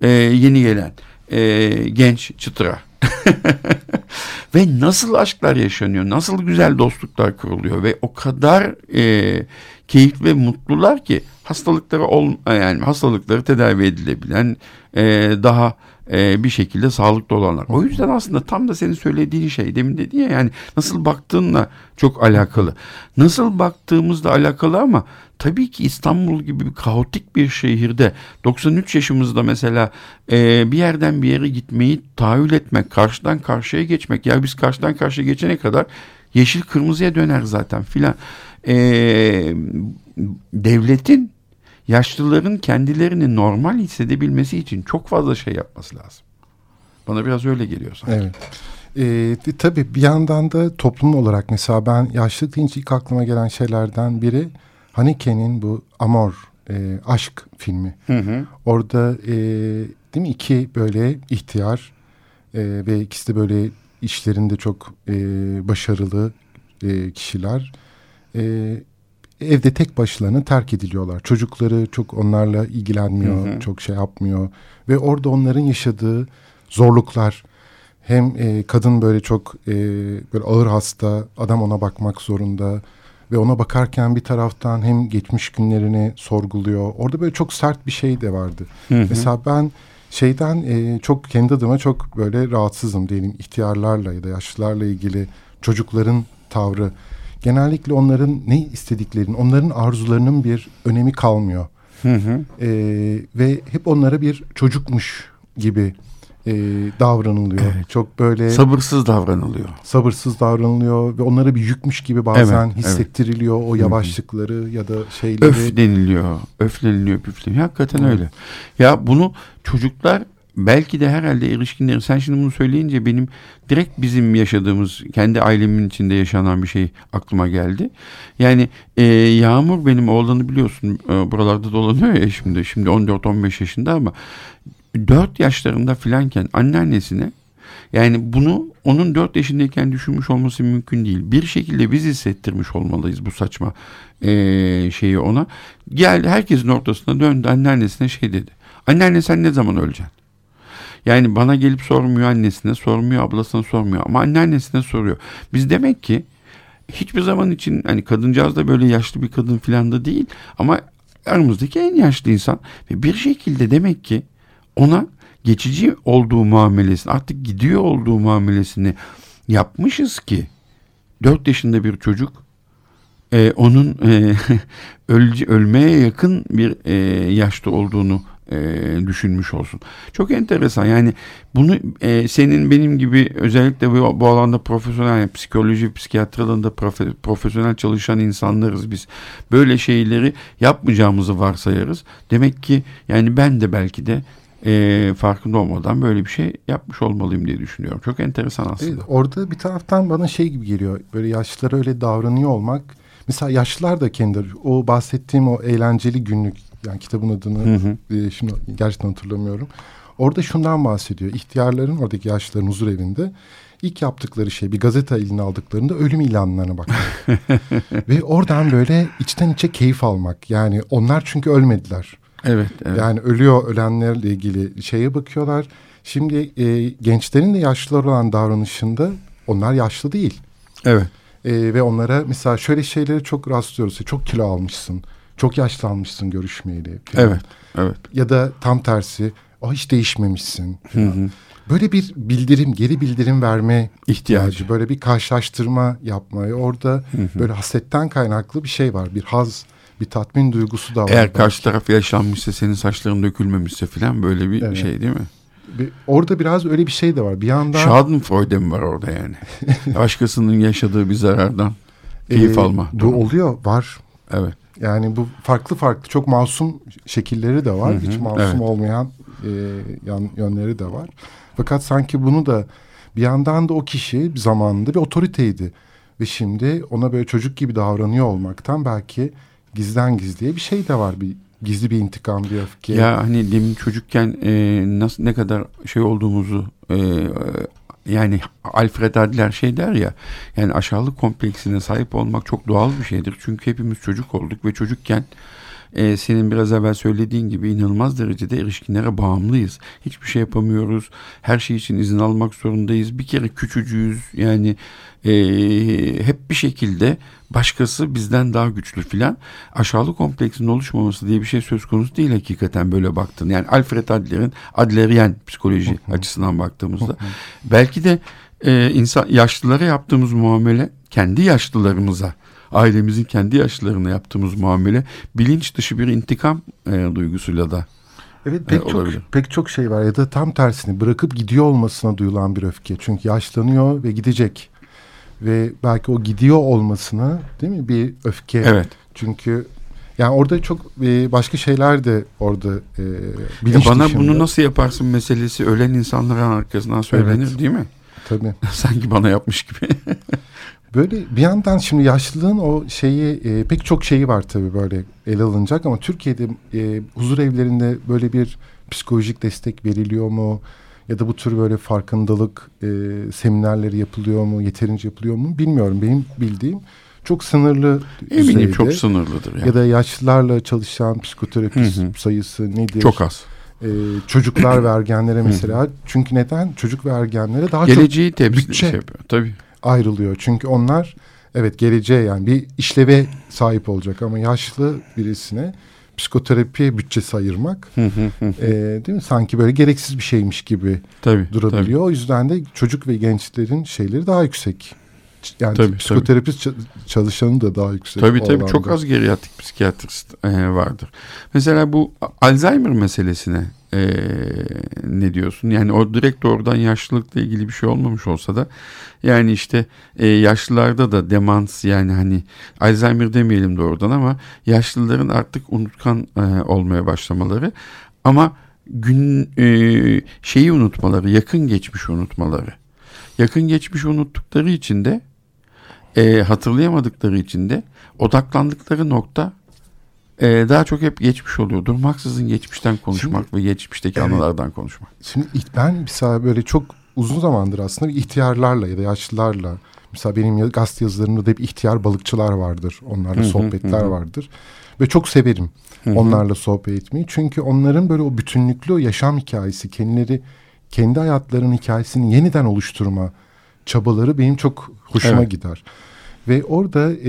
E, yeni gelen e, genç çıtıra. ve nasıl aşklar yaşanıyor, nasıl güzel dostluklar kuruluyor ve o kadar e, keyifli ve mutlular ki hastalıkları ol, yani hastalıkları tedavi edilebilen e, daha e, bir şekilde sağlıklı olanlar. O yüzden aslında tam da senin söylediğin şey demin dedi ya yani nasıl baktığınla çok alakalı. Nasıl baktığımızla alakalı ama tabii ki İstanbul gibi bir kaotik bir şehirde 93 yaşımızda mesela e, bir yerden bir yere gitmeyi tahayyül etmek, karşıdan karşıya geçmek ya biz karşıdan karşıya geçene kadar yeşil kırmızıya döner zaten filan. E, devletin yaşlıların kendilerini normal hissedebilmesi için çok fazla şey yapması lazım. Bana biraz öyle geliyor sanki. Evet. Ee, tabii bir yandan da toplum olarak mesela ben yaşlı deyince ilk aklıma gelen şeylerden biri Haneke'nin bu Amor e, aşk filmi. Hı hı. Orada e, değil mi iki böyle ihtiyar e, ve ikisi de böyle işlerinde çok e, başarılı e, kişiler. E, evde tek başlarına terk ediliyorlar. Çocukları çok onlarla ilgilenmiyor, hı hı. çok şey yapmıyor ve orada onların yaşadığı zorluklar hem e, kadın böyle çok e, böyle ağır hasta, adam ona bakmak zorunda ve ona bakarken bir taraftan hem geçmiş günlerini sorguluyor. Orada böyle çok sert bir şey de vardı. Hı hı. Mesela ben şeyden e, çok kendi adıma çok böyle rahatsızım diyelim ihtiyarlarla ya da yaşlılarla ilgili çocukların tavrı genellikle onların ne istediklerinin, onların arzularının bir önemi kalmıyor. Hı hı. E, ve hep onlara bir çocukmuş gibi e, davranılıyor. Evet. Çok böyle Sabırsız davranılıyor. sabırsız davranılıyor ve onlara bir yükmüş gibi bazen Evet, evet. hissettiriliyor o yavaşlıkları ya da şeyleri. Öf deniliyor, öfleniliyor, püfleniyor. Hakikaten Evet. öyle. Ya bunu çocuklar belki de herhalde erişkinlerin sen şimdi bunu söyleyince benim direkt bizim yaşadığımız kendi ailemin içinde yaşanan bir şey aklıma geldi. Yani e, Yağmur benim oğlanı biliyorsun e, buralarda dolanıyor ya şimdi şimdi 14-15 yaşında ama 4 yaşlarında filanken anneannesine yani bunu onun 4 yaşındayken düşünmüş olması mümkün değil. Bir şekilde biz hissettirmiş olmalıyız bu saçma eee, şeyi ona. Geldi herkesin ortasına döndü anneannesine şey dedi. Anneanne sen ne zaman öleceksin? Yani bana gelip sormuyor annesine, sormuyor ablasına sormuyor ama anneannesine soruyor. Biz demek ki hiçbir zaman için hani kadıncağız da böyle yaşlı bir kadın filan da değil ama aramızdaki en yaşlı insan ve bir şekilde demek ki ona geçici olduğu muamelesini artık gidiyor olduğu muamelesini yapmışız ki 4 yaşında bir çocuk e, onun e, ölce- ölmeye yakın bir e, yaşta olduğunu e, düşünmüş olsun. Çok enteresan yani bunu e, senin benim gibi özellikle bu, bu alanda profesyonel yani psikoloji, psikiyatri alanında profe- profesyonel çalışan insanlarız biz. Böyle şeyleri yapmayacağımızı varsayarız. Demek ki yani ben de belki de e, farkında olmadan böyle bir şey yapmış olmalıyım diye düşünüyorum. Çok enteresan aslında. Evet, orada bir taraftan bana şey gibi geliyor. Böyle yaşlılara öyle davranıyor olmak. Mesela yaşlılar da kendi o bahsettiğim o eğlenceli günlük yani kitabın adını Hı hı. e, şimdi gerçekten hatırlamıyorum. Orada şundan bahsediyor. İhtiyarların oradaki yaşlıların huzur evinde ilk yaptıkları şey bir gazete eline aldıklarında ölüm ilanlarına bakmak. Ve oradan böyle içten içe keyif almak. Yani onlar çünkü ölmediler. Evet, evet. Yani ölüyor ölenlerle ilgili şeye bakıyorlar. Şimdi e, gençlerin de yaşlılar olan davranışında onlar yaşlı değil. evet. E, ve onlara mesela şöyle şeylere çok rastlıyoruz. Çok kilo almışsın. Çok yaşlanmışsın görüşmeyeli. falan. Evet. Evet. Ya da tam tersi. O hiç değişmemişsin. Hı falan. hı. Böyle bir bildirim, geri bildirim verme İhtiyacı. ihtiyacı. Böyle bir karşılaştırma yapmayı. Orada Hı hı. böyle hasetten kaynaklı bir şey var. Bir haz, bir tatmin duygusu da var. Eğer belki. karşı taraf yaşlanmışsa senin saçların dökülmemişse filan böyle bir Evet. şey değil mi? Bir- orada biraz öyle bir şey de var. Bir yandan Schadenfreude mi var orada yani? Başkasının yaşadığı bir zarardan keyif e, alma. Bu durumu. oluyor, var. Evet. Yani bu farklı farklı çok masum şekilleri de var. Hı hı, Hiç masum evet. olmayan e, yan, yönleri de var. Fakat sanki bunu da bir yandan da o kişi bir zamanında bir otoriteydi. Ve şimdi ona böyle çocuk gibi davranıyor olmaktan belki gizden gizliye bir şey de var. Bir gizli bir intikam, bir öfke. Ya hani demin çocukken e, nasıl ne kadar şey olduğumuzu e, yani Alfred Adler şey der ya yani aşağılık kompleksine sahip olmak çok doğal bir şeydir. Çünkü hepimiz çocuk olduk ve çocukken e, senin biraz evvel söylediğin gibi inanılmaz derecede erişkinlere bağımlıyız. Hiçbir şey yapamıyoruz. Her şey için izin almak zorundayız. Bir kere küçücüğüz. Yani e, hep bir şekilde başkası bizden daha güçlü filan. Aşağılık kompleksinin oluşmaması diye bir şey söz konusu değil hakikaten böyle baktın. Yani Alfred Adler'in Adleryen psikoloji açısından baktığımızda belki de e, insan yaşlılara yaptığımız muamele kendi yaşlılarımıza ailemizin kendi yaşlılarına yaptığımız muamele bilinç dışı bir intikam e, duygusuyla da Evet pek Evet, çok olabilir. pek çok şey var ya da tam tersini bırakıp gidiyor olmasına duyulan bir öfke. Çünkü yaşlanıyor ve gidecek. Ve belki o gidiyor olmasına değil mi bir öfke. evet Çünkü yani orada çok e, başka şeyler de orada e, bilinç bana dışında. bunu nasıl yaparsın meselesi ölen insanların arkasından söylenir Evet. değil mi? Tabii. Sanki bana yapmış gibi. Böyle bir yandan şimdi yaşlılığın o şeyi e, pek çok şeyi var tabii böyle ele alınacak ama Türkiye'de e, huzur evlerinde böyle bir psikolojik destek veriliyor mu? Ya da bu tür böyle farkındalık e, seminerleri yapılıyor mu? Yeterince yapılıyor mu? Bilmiyorum. Benim bildiğim çok sınırlı Eminim düzeyde. çok sınırlıdır. Yani. Ya da yaşlılarla çalışan psikoterapist Hı hı. sayısı nedir? çok az. E, çocuklar ve ergenlere mesela. Çünkü neden? Çocuk ve ergenlere daha çok Geleceği temsil bütçe. şey yapıyor. Tabii. ayrılıyor. Çünkü onlar evet geleceğe yani bir işleve sahip olacak ama yaşlı birisine psikoterapiye bütçesi ayırmak e, değil mi? Sanki böyle gereksiz bir şeymiş gibi tabii. durabiliyor. O yüzden de çocuk ve gençlerin şeyleri daha yüksek. Yani Tabii, psikoterapist ça- çalışanı da daha yüksek. Tabii tabii çok alanda. az geriatrik psikiyatrist vardır. Mesela bu Alzheimer meselesine e, ne diyorsun? Yani o direkt oradan yaşlılıkla ilgili bir şey olmamış olsa da yani işte e, yaşlılarda da demans yani hani Alzheimer demeyelim doğrudan ama yaşlıların artık unutkan e, olmaya başlamaları ama gün e, şeyi unutmaları, yakın geçmiş unutmaları. Yakın geçmiş unuttukları için de e, hatırlayamadıkları için de odaklandıkları nokta e, daha çok hep geçmiş oluyor. Durmaksızın geçmişten konuşmak şimdi, ve geçmişteki evet, anılardan konuşmak. Şimdi ben mesela böyle çok uzun zamandır aslında ihtiyarlarla ya da yaşlılarla mesela benim gazete yazılarımda da hep ihtiyar balıkçılar vardır. Onlarla sohbetler vardır. Ve çok severim onlarla sohbet etmeyi. Çünkü onların böyle o bütünlüklü o yaşam hikayesi, kendileri kendi hayatlarının hikayesini yeniden oluşturma çabaları benim çok hoşuma evet. gider. Ve orada e,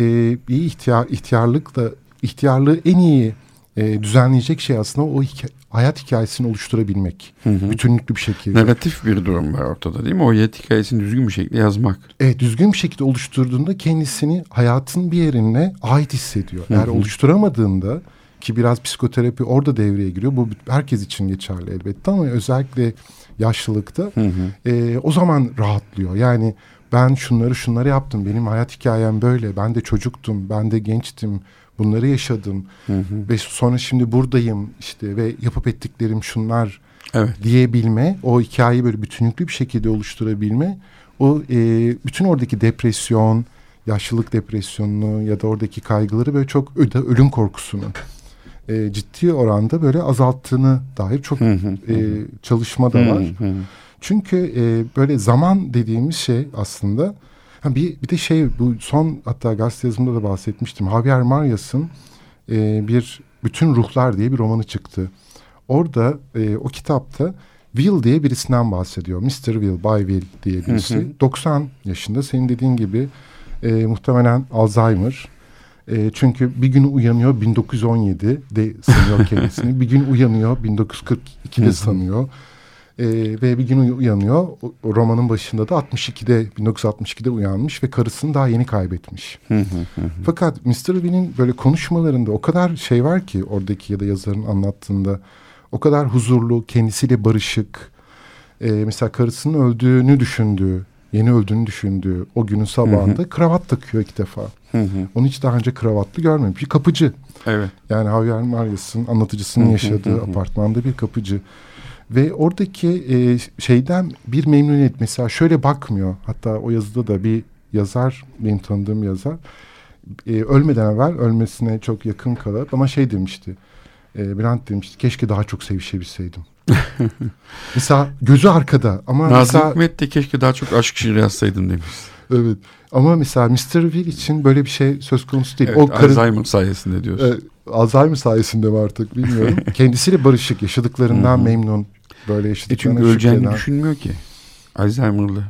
bir ihtiyar, ihtiyarlıkla ihtiyarlığı en iyi e, düzenleyecek şey aslında o hikaye, hayat hikayesini oluşturabilmek. Hı hı. Bütünlüklü bir şekilde. Negatif bir durum var ortada değil mi? O hayat hikayesini düzgün bir şekilde yazmak. Evet düzgün bir şekilde oluşturduğunda kendisini hayatın bir yerine ait hissediyor. Hı hı. Eğer oluşturamadığında ki biraz psikoterapi orada devreye giriyor. Bu herkes için geçerli elbette ama özellikle yaşlılıkta hı hı. E, o zaman rahatlıyor. Yani ben şunları şunları yaptım. Benim hayat hikayem böyle. Ben de çocuktum. Ben de gençtim. Bunları yaşadım. Hı hı. Ve sonra şimdi buradayım işte ve yapıp ettiklerim şunlar evet. diyebilme. O hikayeyi böyle bütünlüklü bir şekilde oluşturabilme. O e, bütün oradaki depresyon, yaşlılık depresyonunu ya da oradaki kaygıları böyle çok ölüm korkusunu e, ciddi oranda böyle azalttığını dair çok e, çalışma da var. Çünkü e, böyle zaman dediğimiz şey aslında ha bir, bir de şey bu son hatta gazete yazımında da bahsetmiştim. Javier Marias'ın e, bir Bütün Ruhlar diye bir romanı çıktı. Orada e, o kitapta Will diye birisinden bahsediyor. Mr. Will, By Will diye birisi. 90 yaşında senin dediğin gibi e, muhtemelen Alzheimer e, çünkü bir gün uyanıyor 1917 de sanıyor kendisini. bir gün uyanıyor 1942'de sanıyor. E, ve bir gün uyanıyor. O, o romanın başında da 62'de 1962'de uyanmış ve karısını daha yeni kaybetmiş. Fakat Mr. Win'in böyle konuşmalarında o kadar şey var ki oradaki ya da yazarın anlattığında o kadar huzurlu, kendisiyle barışık. E, mesela karısının öldüğünü düşündüğü yeni öldüğünü düşündüğü o günün sabahında hı hı. kravat takıyor iki defa. Hı hı. Onu hiç daha önce kravatlı görmemiş. Bir kapıcı. Evet. Yani Javier Marias'ın anlatıcısının hı. yaşadığı hı hı. apartmanda bir kapıcı. Ve oradaki e, şeyden bir memnuniyet mesela şöyle bakmıyor. Hatta o yazıda da bir yazar, benim tanıdığım yazar. E, ölmeden evvel ölmesine çok yakın kala bana şey demişti. E, Bülent demişti keşke daha çok sevişebilseydim. mesela gözü arkada ama Nazım mesela... Hikmet de keşke daha çok aşk şiiri yazsaydın demiş. Evet ama mesela Mr. Will için böyle bir şey söz konusu değil. Evet, o karın... Alzheimer sayesinde diyorsun. E, Alzheimer sayesinde mi artık bilmiyorum. Kendisiyle barışık, yaşadıklarından memnun. Böyle yaşadıklarına e çünkü öleceğini düşünmüyor ki. Alzheimer'lı.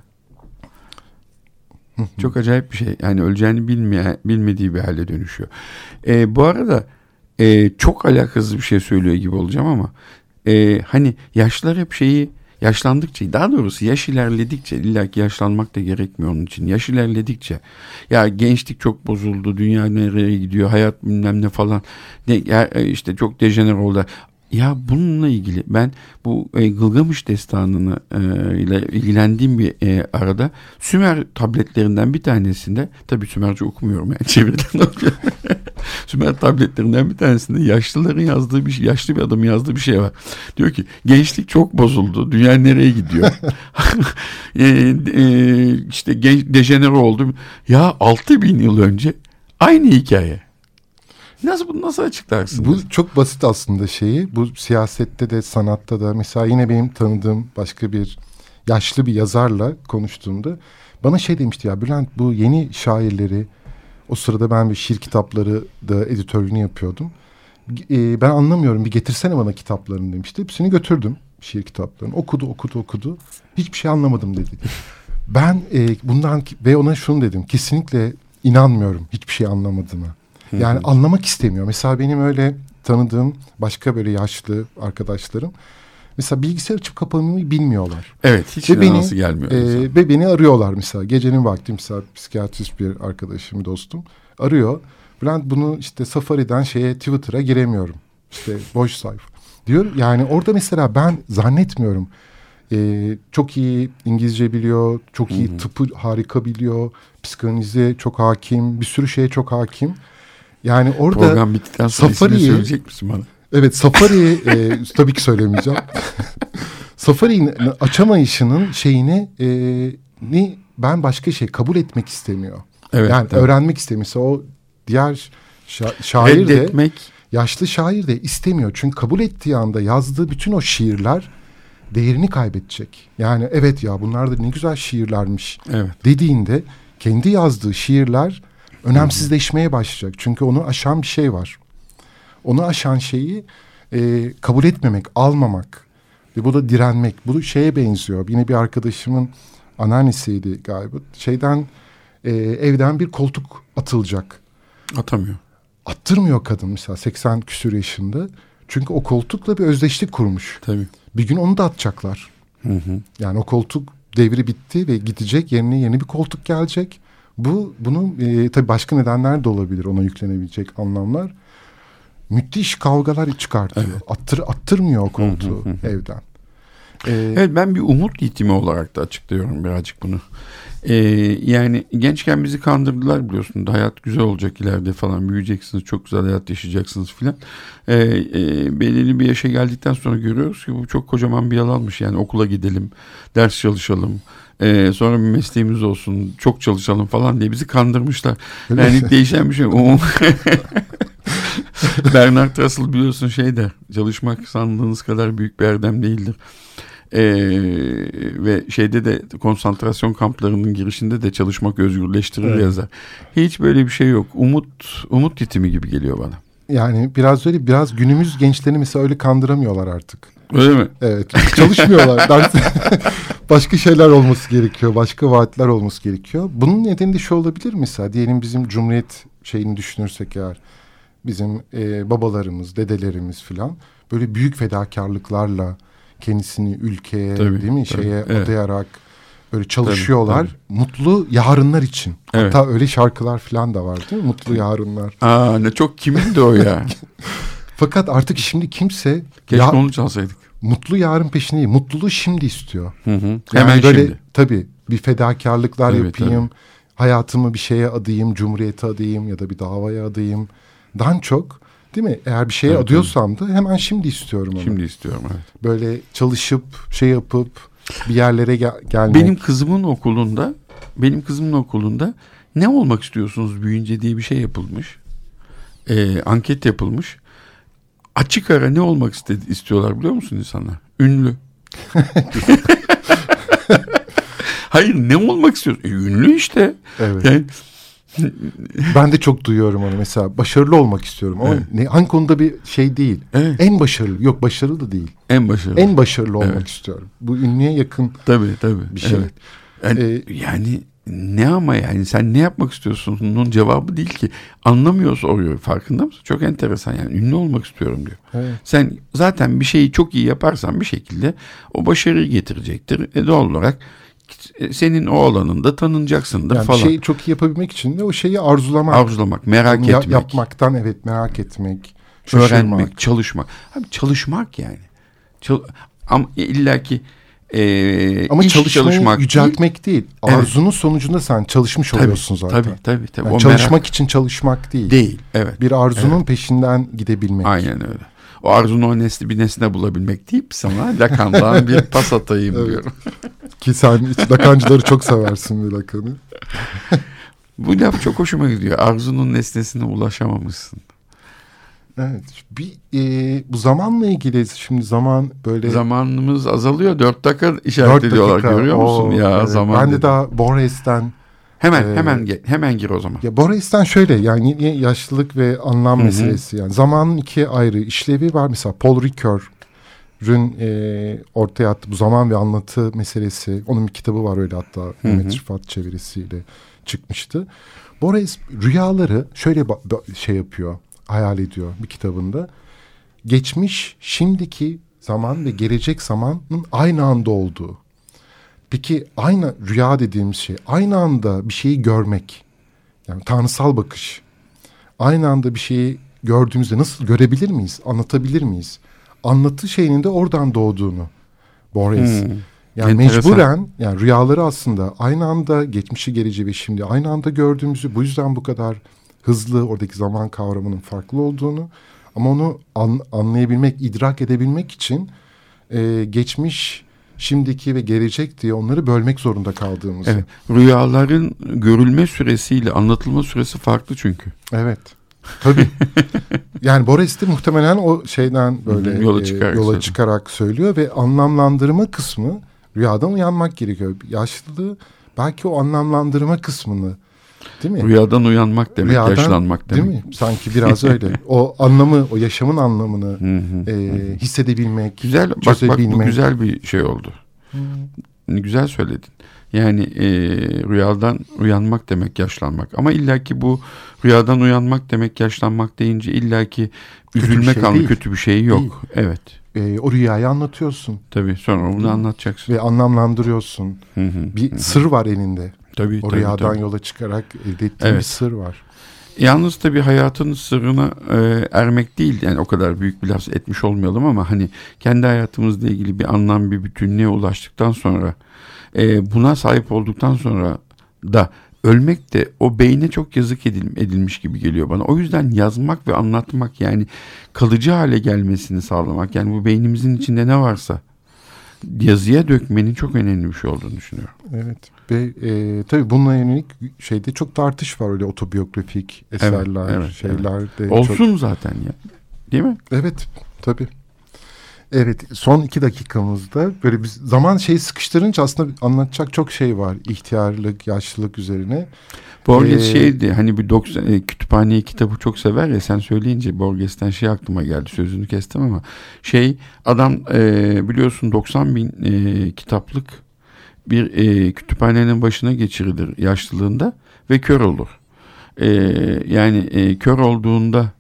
Çok acayip bir şey. Yani öleceğini bilmeye, bilmediği bir hale dönüşüyor. E, bu arada e, çok alakasız bir şey söylüyor gibi olacağım ama e, hani yaşlar hep şeyi yaşlandıkça daha doğrusu yaş ilerledikçe illaki yaşlanmak da gerekmiyor onun için. Yaş ilerledikçe ya gençlik çok bozuldu, dünya nereye gidiyor, hayat bilmem ne falan. Ne, ya, e, işte çok dejener oldu. Ya bununla ilgili ben bu e, Gılgamış destanını e, ile ilgilendiğim bir e, arada Sümer tabletlerinden bir tanesinde tabi Sümerce okumuyorum yani çeviriden Sümer tabletlerinden bir tanesinde yaşlıların yazdığı bir şey, yaşlı bir adam yazdığı bir şey var. Diyor ki gençlik çok bozuldu. Dünya nereye gidiyor? e, e, işte genç, dejenere oldum. Ya 6000 yıl önce aynı hikaye. Nasıl bunu nasıl açıklarsın? Bu çok basit aslında şeyi. Bu siyasette de sanatta da mesela yine benim tanıdığım başka bir yaşlı bir yazarla konuştuğumda bana şey demişti ya Bülent bu yeni şairleri o sırada ben bir şiir kitapları da editörlüğünü yapıyordum. E, ben anlamıyorum bir getirsene bana kitaplarını demişti. Hepsini götürdüm şiir kitaplarını. Okudu okudu okudu. Hiçbir şey anlamadım dedi. Ben e, bundan ve ona şunu dedim. Kesinlikle inanmıyorum hiçbir şey anlamadığına. Yani anlamak istemiyor. Mesela benim öyle tanıdığım başka böyle yaşlı arkadaşlarım mesela bilgisayar açıp kapamayı bilmiyorlar. Evet hiç ve beni, gelmiyor. E, ve beni arıyorlar mesela gecenin vakti mesela psikiyatrist bir arkadaşım dostum arıyor. Bülent bunu işte Safari'den şeye Twitter'a giremiyorum. İşte boş sayfa. Diyor yani orada mesela ben zannetmiyorum. Ee, çok iyi İngilizce biliyor, çok iyi Hı hı. tıpı harika biliyor, psikanalize çok hakim, bir sürü şeye çok hakim. Yani orada Program bittikten sonra Safari'yi- söyleyecek misin bana? Evet Safari'yi e, tabii ki söylemeyeceğim. Safari'nin açamayışının şeyini e, ni ben başka şey kabul etmek istemiyor. Evet. yani tabii. öğrenmek istemiyor. Mesela O diğer şa- şair de Reddetmek yaşlı şair de istemiyor. Çünkü kabul ettiği anda yazdığı bütün o şiirler değerini kaybedecek. Yani evet ya bunlar da ne güzel şiirlermiş evet. dediğinde kendi yazdığı şiirler önemsizleşmeye başlayacak. Çünkü onu aşan bir şey var. Onu aşan şeyi e, kabul etmemek, almamak ve bu da direnmek. Bu şeye benziyor. Yine bir arkadaşımın anneannesiydi galiba. Şeyden e, evden bir koltuk atılacak. Atamıyor. Attırmıyor kadın mesela 80 küsur yaşında. Çünkü o koltukla bir özdeşlik kurmuş. Tabii. Bir gün onu da atacaklar. Hı hı. Yani o koltuk devri bitti ve gidecek yerine yeni bir koltuk gelecek. Bu bunu e, tabii başka nedenler de olabilir ona yüklenebilecek anlamlar. Müthiş kavgalar çıkartıyor. Attır attırmıyor o koltuğu evden. E, Evet ben bir umut yitimi olarak da açıklıyorum birazcık bunu. Ee, yani gençken bizi kandırdılar biliyorsun. Hayat güzel olacak ileride falan. Büyüyeceksiniz, çok güzel hayat yaşayacaksınız filan. Ee, e, belirli bir yaşa geldikten sonra görüyoruz ki bu çok kocaman bir yalanmış. Yani okula gidelim, ders çalışalım. Ee, sonra bir mesleğimiz olsun, çok çalışalım falan diye bizi kandırmışlar. Öyle Yani değişen bir şey. Bernard Russell biliyorsun şey der. Çalışmak sandığınız kadar büyük bir erdem değildir. Ee, ve şeyde de konsantrasyon kamplarının girişinde de çalışmak özgürleştirir Evet. yazar. Hiç böyle bir şey yok. Umut umut yitimi gibi geliyor bana. yani biraz öyle biraz günümüz gençlerini mesela öyle kandıramıyorlar artık. Öyle mi? Evet çalışmıyorlar. Ders, başka şeyler olması gerekiyor. Başka vaatler olması gerekiyor. Bunun nedeni de şu olabilir mi mesela? Diyelim bizim Cumhuriyet şeyini düşünürsek eğer. Bizim e, babalarımız, dedelerimiz filan böyle büyük fedakarlıklarla kendisini ülkeye Tabii, değil mi tabii, şeye evet. adayarak böyle çalışıyorlar. tabii. Mutlu yarınlar için. Evet. Hatta öyle şarkılar filan da var değil mi? Mutlu yarınlar. Aa ne çok kimindi o ya. Fakat artık şimdi kimse Keşke ya- onu çalsaydık. Mutlu yarın peşinde değil. Mutluluğu şimdi istiyor. Hı hı. Yani Hemen böyle şimdi. tabii bir fedakarlıklar Evet, yapayım. Hayatımı bir şeye adayım, cumhuriyete adayım ya da bir davaya adayım. Dan çok değil mi? Eğer bir şeye Evet, adıyorsam da hemen şimdi istiyorum onu. Şimdi istiyorum evet. Böyle çalışıp şey yapıp bir yerlere gel- gelmek. Benim kızımın okulunda, benim kızımın okulunda ne olmak istiyorsunuz büyüyünce diye bir şey yapılmış. Ee, anket yapılmış. Açık ara ne olmak istedi, istiyorlar biliyor musun insanlar? Ünlü. Hayır ne olmak istiyorsun? E, ünlü işte. Evet. Yani, Ben de çok duyuyorum onu mesela. Başarılı olmak istiyorum. Ama Evet. ne, hangi konuda bir şey değil. evet, En başarılı. Yok başarılı da değil. en başarılı. En başarılı olmak Evet. istiyorum. Bu ünlüye yakın tabii tabii. bir şey. Evet. Yani, Ee, yani ne ama yani sen ne yapmak istiyorsun? Bunun cevabı değil ki. Anlamıyor soruyor. Farkında mısın? Çok enteresan yani. Ünlü olmak istiyorum diyor. Evet. Sen zaten bir şeyi çok iyi yaparsan bir şekilde o başarıyı getirecektir. E doğal olarak e, senin o alanında tanınacaksındır Yani falan. bir şeyi çok iyi yapabilmek için de o şeyi arzulamak. Arzulamak, merak Onu etmek, yapmaktan evet merak etmek. Şaşırmak. öğrenmek, çalışmak. Abi çalışmak yani. Çal- ama illaki e, Ama iş çalışmak yüceltmek değil. Evet. Arzunun sonucunda sen çalışmış değil. oluyorsun tabii, zaten. Tabii tabii. tabii. Yani o çalışmak merak için çalışmak değil. değil. Evet. Bir arzunun peşinden gidebilmek. Aynen öyle. O arzunu o nesli bir nesne bulabilmek deyip sana Lacan'dan bir pas atayım Evet. diyorum. Ki sen hiç Lakancıları çok seversin bir Lacan'ı. Bu laf çok hoşuma gidiyor. Arzunun nesnesine ulaşamamışsın. Evet. Bir, e, bu zamanla ilgili şimdi zaman böyle Zamanımız azalıyor. Dört dakika işaret dört ediyorlar. dakika. Görüyor musun? Oo, ya evet. zaman. Ben de dedi. daha Borges'ten hemen Ee, hemen hemen gir o zaman. Ya Borges'ten şöyle yani yaşlılık ve anlam Hı hı. meselesi yani zamanın iki ayrı işlevi var mesela Paul Ricoeur'ün e, ortaya attığı bu zaman ve anlatı meselesi onun bir kitabı var öyle hatta. Mehmet Rıfat çevirisiyle çıkmıştı. Borges rüyaları şöyle şey yapıyor hayal ediyor bir kitabında geçmiş şimdiki zaman ve gelecek zamanın aynı anda olduğu. Peki aynı rüya dediğimiz şey aynı anda bir şeyi görmek. Yani tanrısal bakış. Aynı anda bir şeyi gördüğümüzde nasıl görebilir miyiz? Anlatabilir miyiz? anlatı şeyinin de oradan doğduğunu Borges. Hmm. Yani Enteresan. mecburen yani rüyaları aslında aynı anda geçmişi geleceği ve şimdi aynı anda gördüğümüzü bu yüzden bu kadar hızlı oradaki zaman kavramının farklı olduğunu ama onu an- anlayabilmek, idrak edebilmek için e, geçmiş, şimdiki ve gelecek diye onları bölmek zorunda kaldığımızı. Evet. Rüyaların görülme süresiyle anlatılma süresi farklı çünkü. Evet. Tabii. yani Boris de muhtemelen o şeyden böyle yola e, çıkarak yola söylüyor. çıkarak söylüyor ve anlamlandırma kısmı rüyadan uyanmak gerekiyor. Yaşlılığı belki o anlamlandırma kısmını değil mi? Rüyadan uyanmak demek, Rüyadan, yaşlanmak demek. Değil mi? Sanki biraz öyle. O anlamı, o yaşamın anlamını Hı hı. e, hissedebilmek, Güzel bak bak bu güzel bir şey oldu. Güzel söyledin. Yani e, rüyadan uyanmak demek yaşlanmak. Ama illaki bu rüyadan uyanmak demek yaşlanmak deyince illaki üzülmek şey kötü bir şey yok. Değil. Evet. E, o rüyayı anlatıyorsun Tabii sonra bunu anlatacaksın. ve anlamlandırıyorsun. Hı hı. Bir sır var elinde. Tabii, O tabii, rüyadan tabii. yola çıkarak elde ettiğin Evet. bir sır var. Yalnız tabii hayatın sırrına e, ermek değil yani o kadar büyük bir laf etmiş olmayalım ama hani kendi hayatımızla ilgili bir anlam bir bütünlüğe ulaştıktan sonra e, buna sahip olduktan sonra da ölmek de o beyne çok yazık edil- edilmiş gibi geliyor bana. O yüzden yazmak ve anlatmak yani kalıcı hale gelmesini sağlamak yani bu beynimizin içinde ne varsa yazıya dökmenin çok önemli bir şey olduğunu düşünüyorum. Evet ve e, tabii bununla yönelik şeyde çok tartış var öyle otobiyografik eserler, evet, şeyler de Olsun çok- zaten ya. Değil mi? Evet tabii. Evet son iki dakikamızda böyle bir zaman şeyi sıkıştırınca aslında anlatacak çok şey var. İhtiyarlık, yaşlılık üzerine. Borges Ee, şeydi hani bir 90 e, kütüphaneyi kitabı çok sever ya sen söyleyince Borges'ten şey aklıma geldi sözünü kestim ama şey adam e, biliyorsun 90 bin e, kitaplık bir e, kütüphanenin başına geçirilir yaşlılığında ve kör olur. E, yani e, kör olduğunda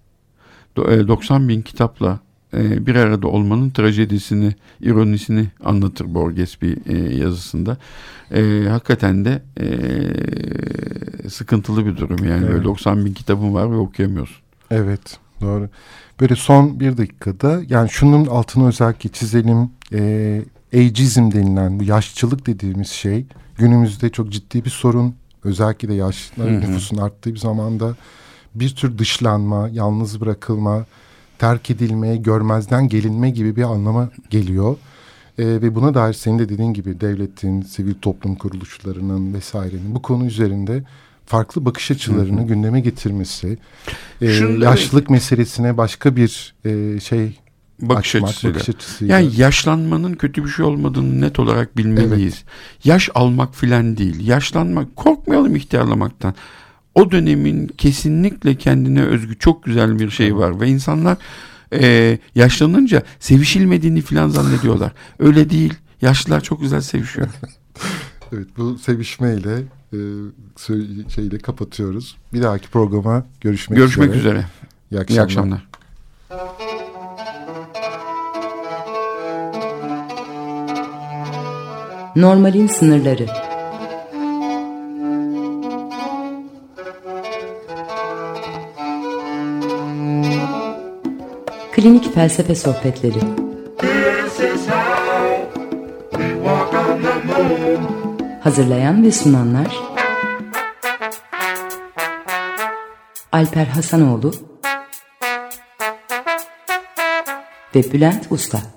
do- e, 90 bin kitapla e, bir arada olmanın trajedisini, ironisini anlatır Borges bir e, yazısında. E, hakikaten de e, sıkıntılı bir durum yani Evet. böyle 90 bin kitabın var ve okuyamıyorsun. Evet doğru. Böyle son bir dakikada yani şunun altını özellikle çizelim. E, ageizm denilen bu yaşçılık dediğimiz şey günümüzde çok ciddi bir sorun. Özellikle de yaşlıların nüfusun arttığı bir zamanda bir tür dışlanma, yalnız bırakılma, terk edilme, görmezden gelinme gibi bir anlama geliyor. E, ve buna dair senin de dediğin gibi devletin, sivil toplum kuruluşlarının vesairenin bu konu üzerinde farklı bakış açılarını gündeme getirmesi, e, yaşlılık meselesine başka bir e, şey Bakış açmak, açısıyla. bakış açısıyla. Yani yaşlanmanın kötü bir şey olmadığını net olarak bilmeliyiz. Yaş almak filan değil. Yaşlanmak, korkmayalım ihtiyarlamaktan. O dönemin kesinlikle kendine özgü çok güzel bir şey var ve insanlar e, yaşlanınca sevişilmediğini filan zannediyorlar. Öyle değil. Yaşlılar çok güzel sevişiyor. Evet bu sevişmeyle e, şeyle kapatıyoruz. Bir dahaki programa görüşmek, Görüşmek üzere. üzere. İyi İyi akşamlar. Normalin sınırları. Klinik felsefe sohbetleri. Hazırlayan ve sunanlar Alper Hasanoğlu ve Bülent Usta.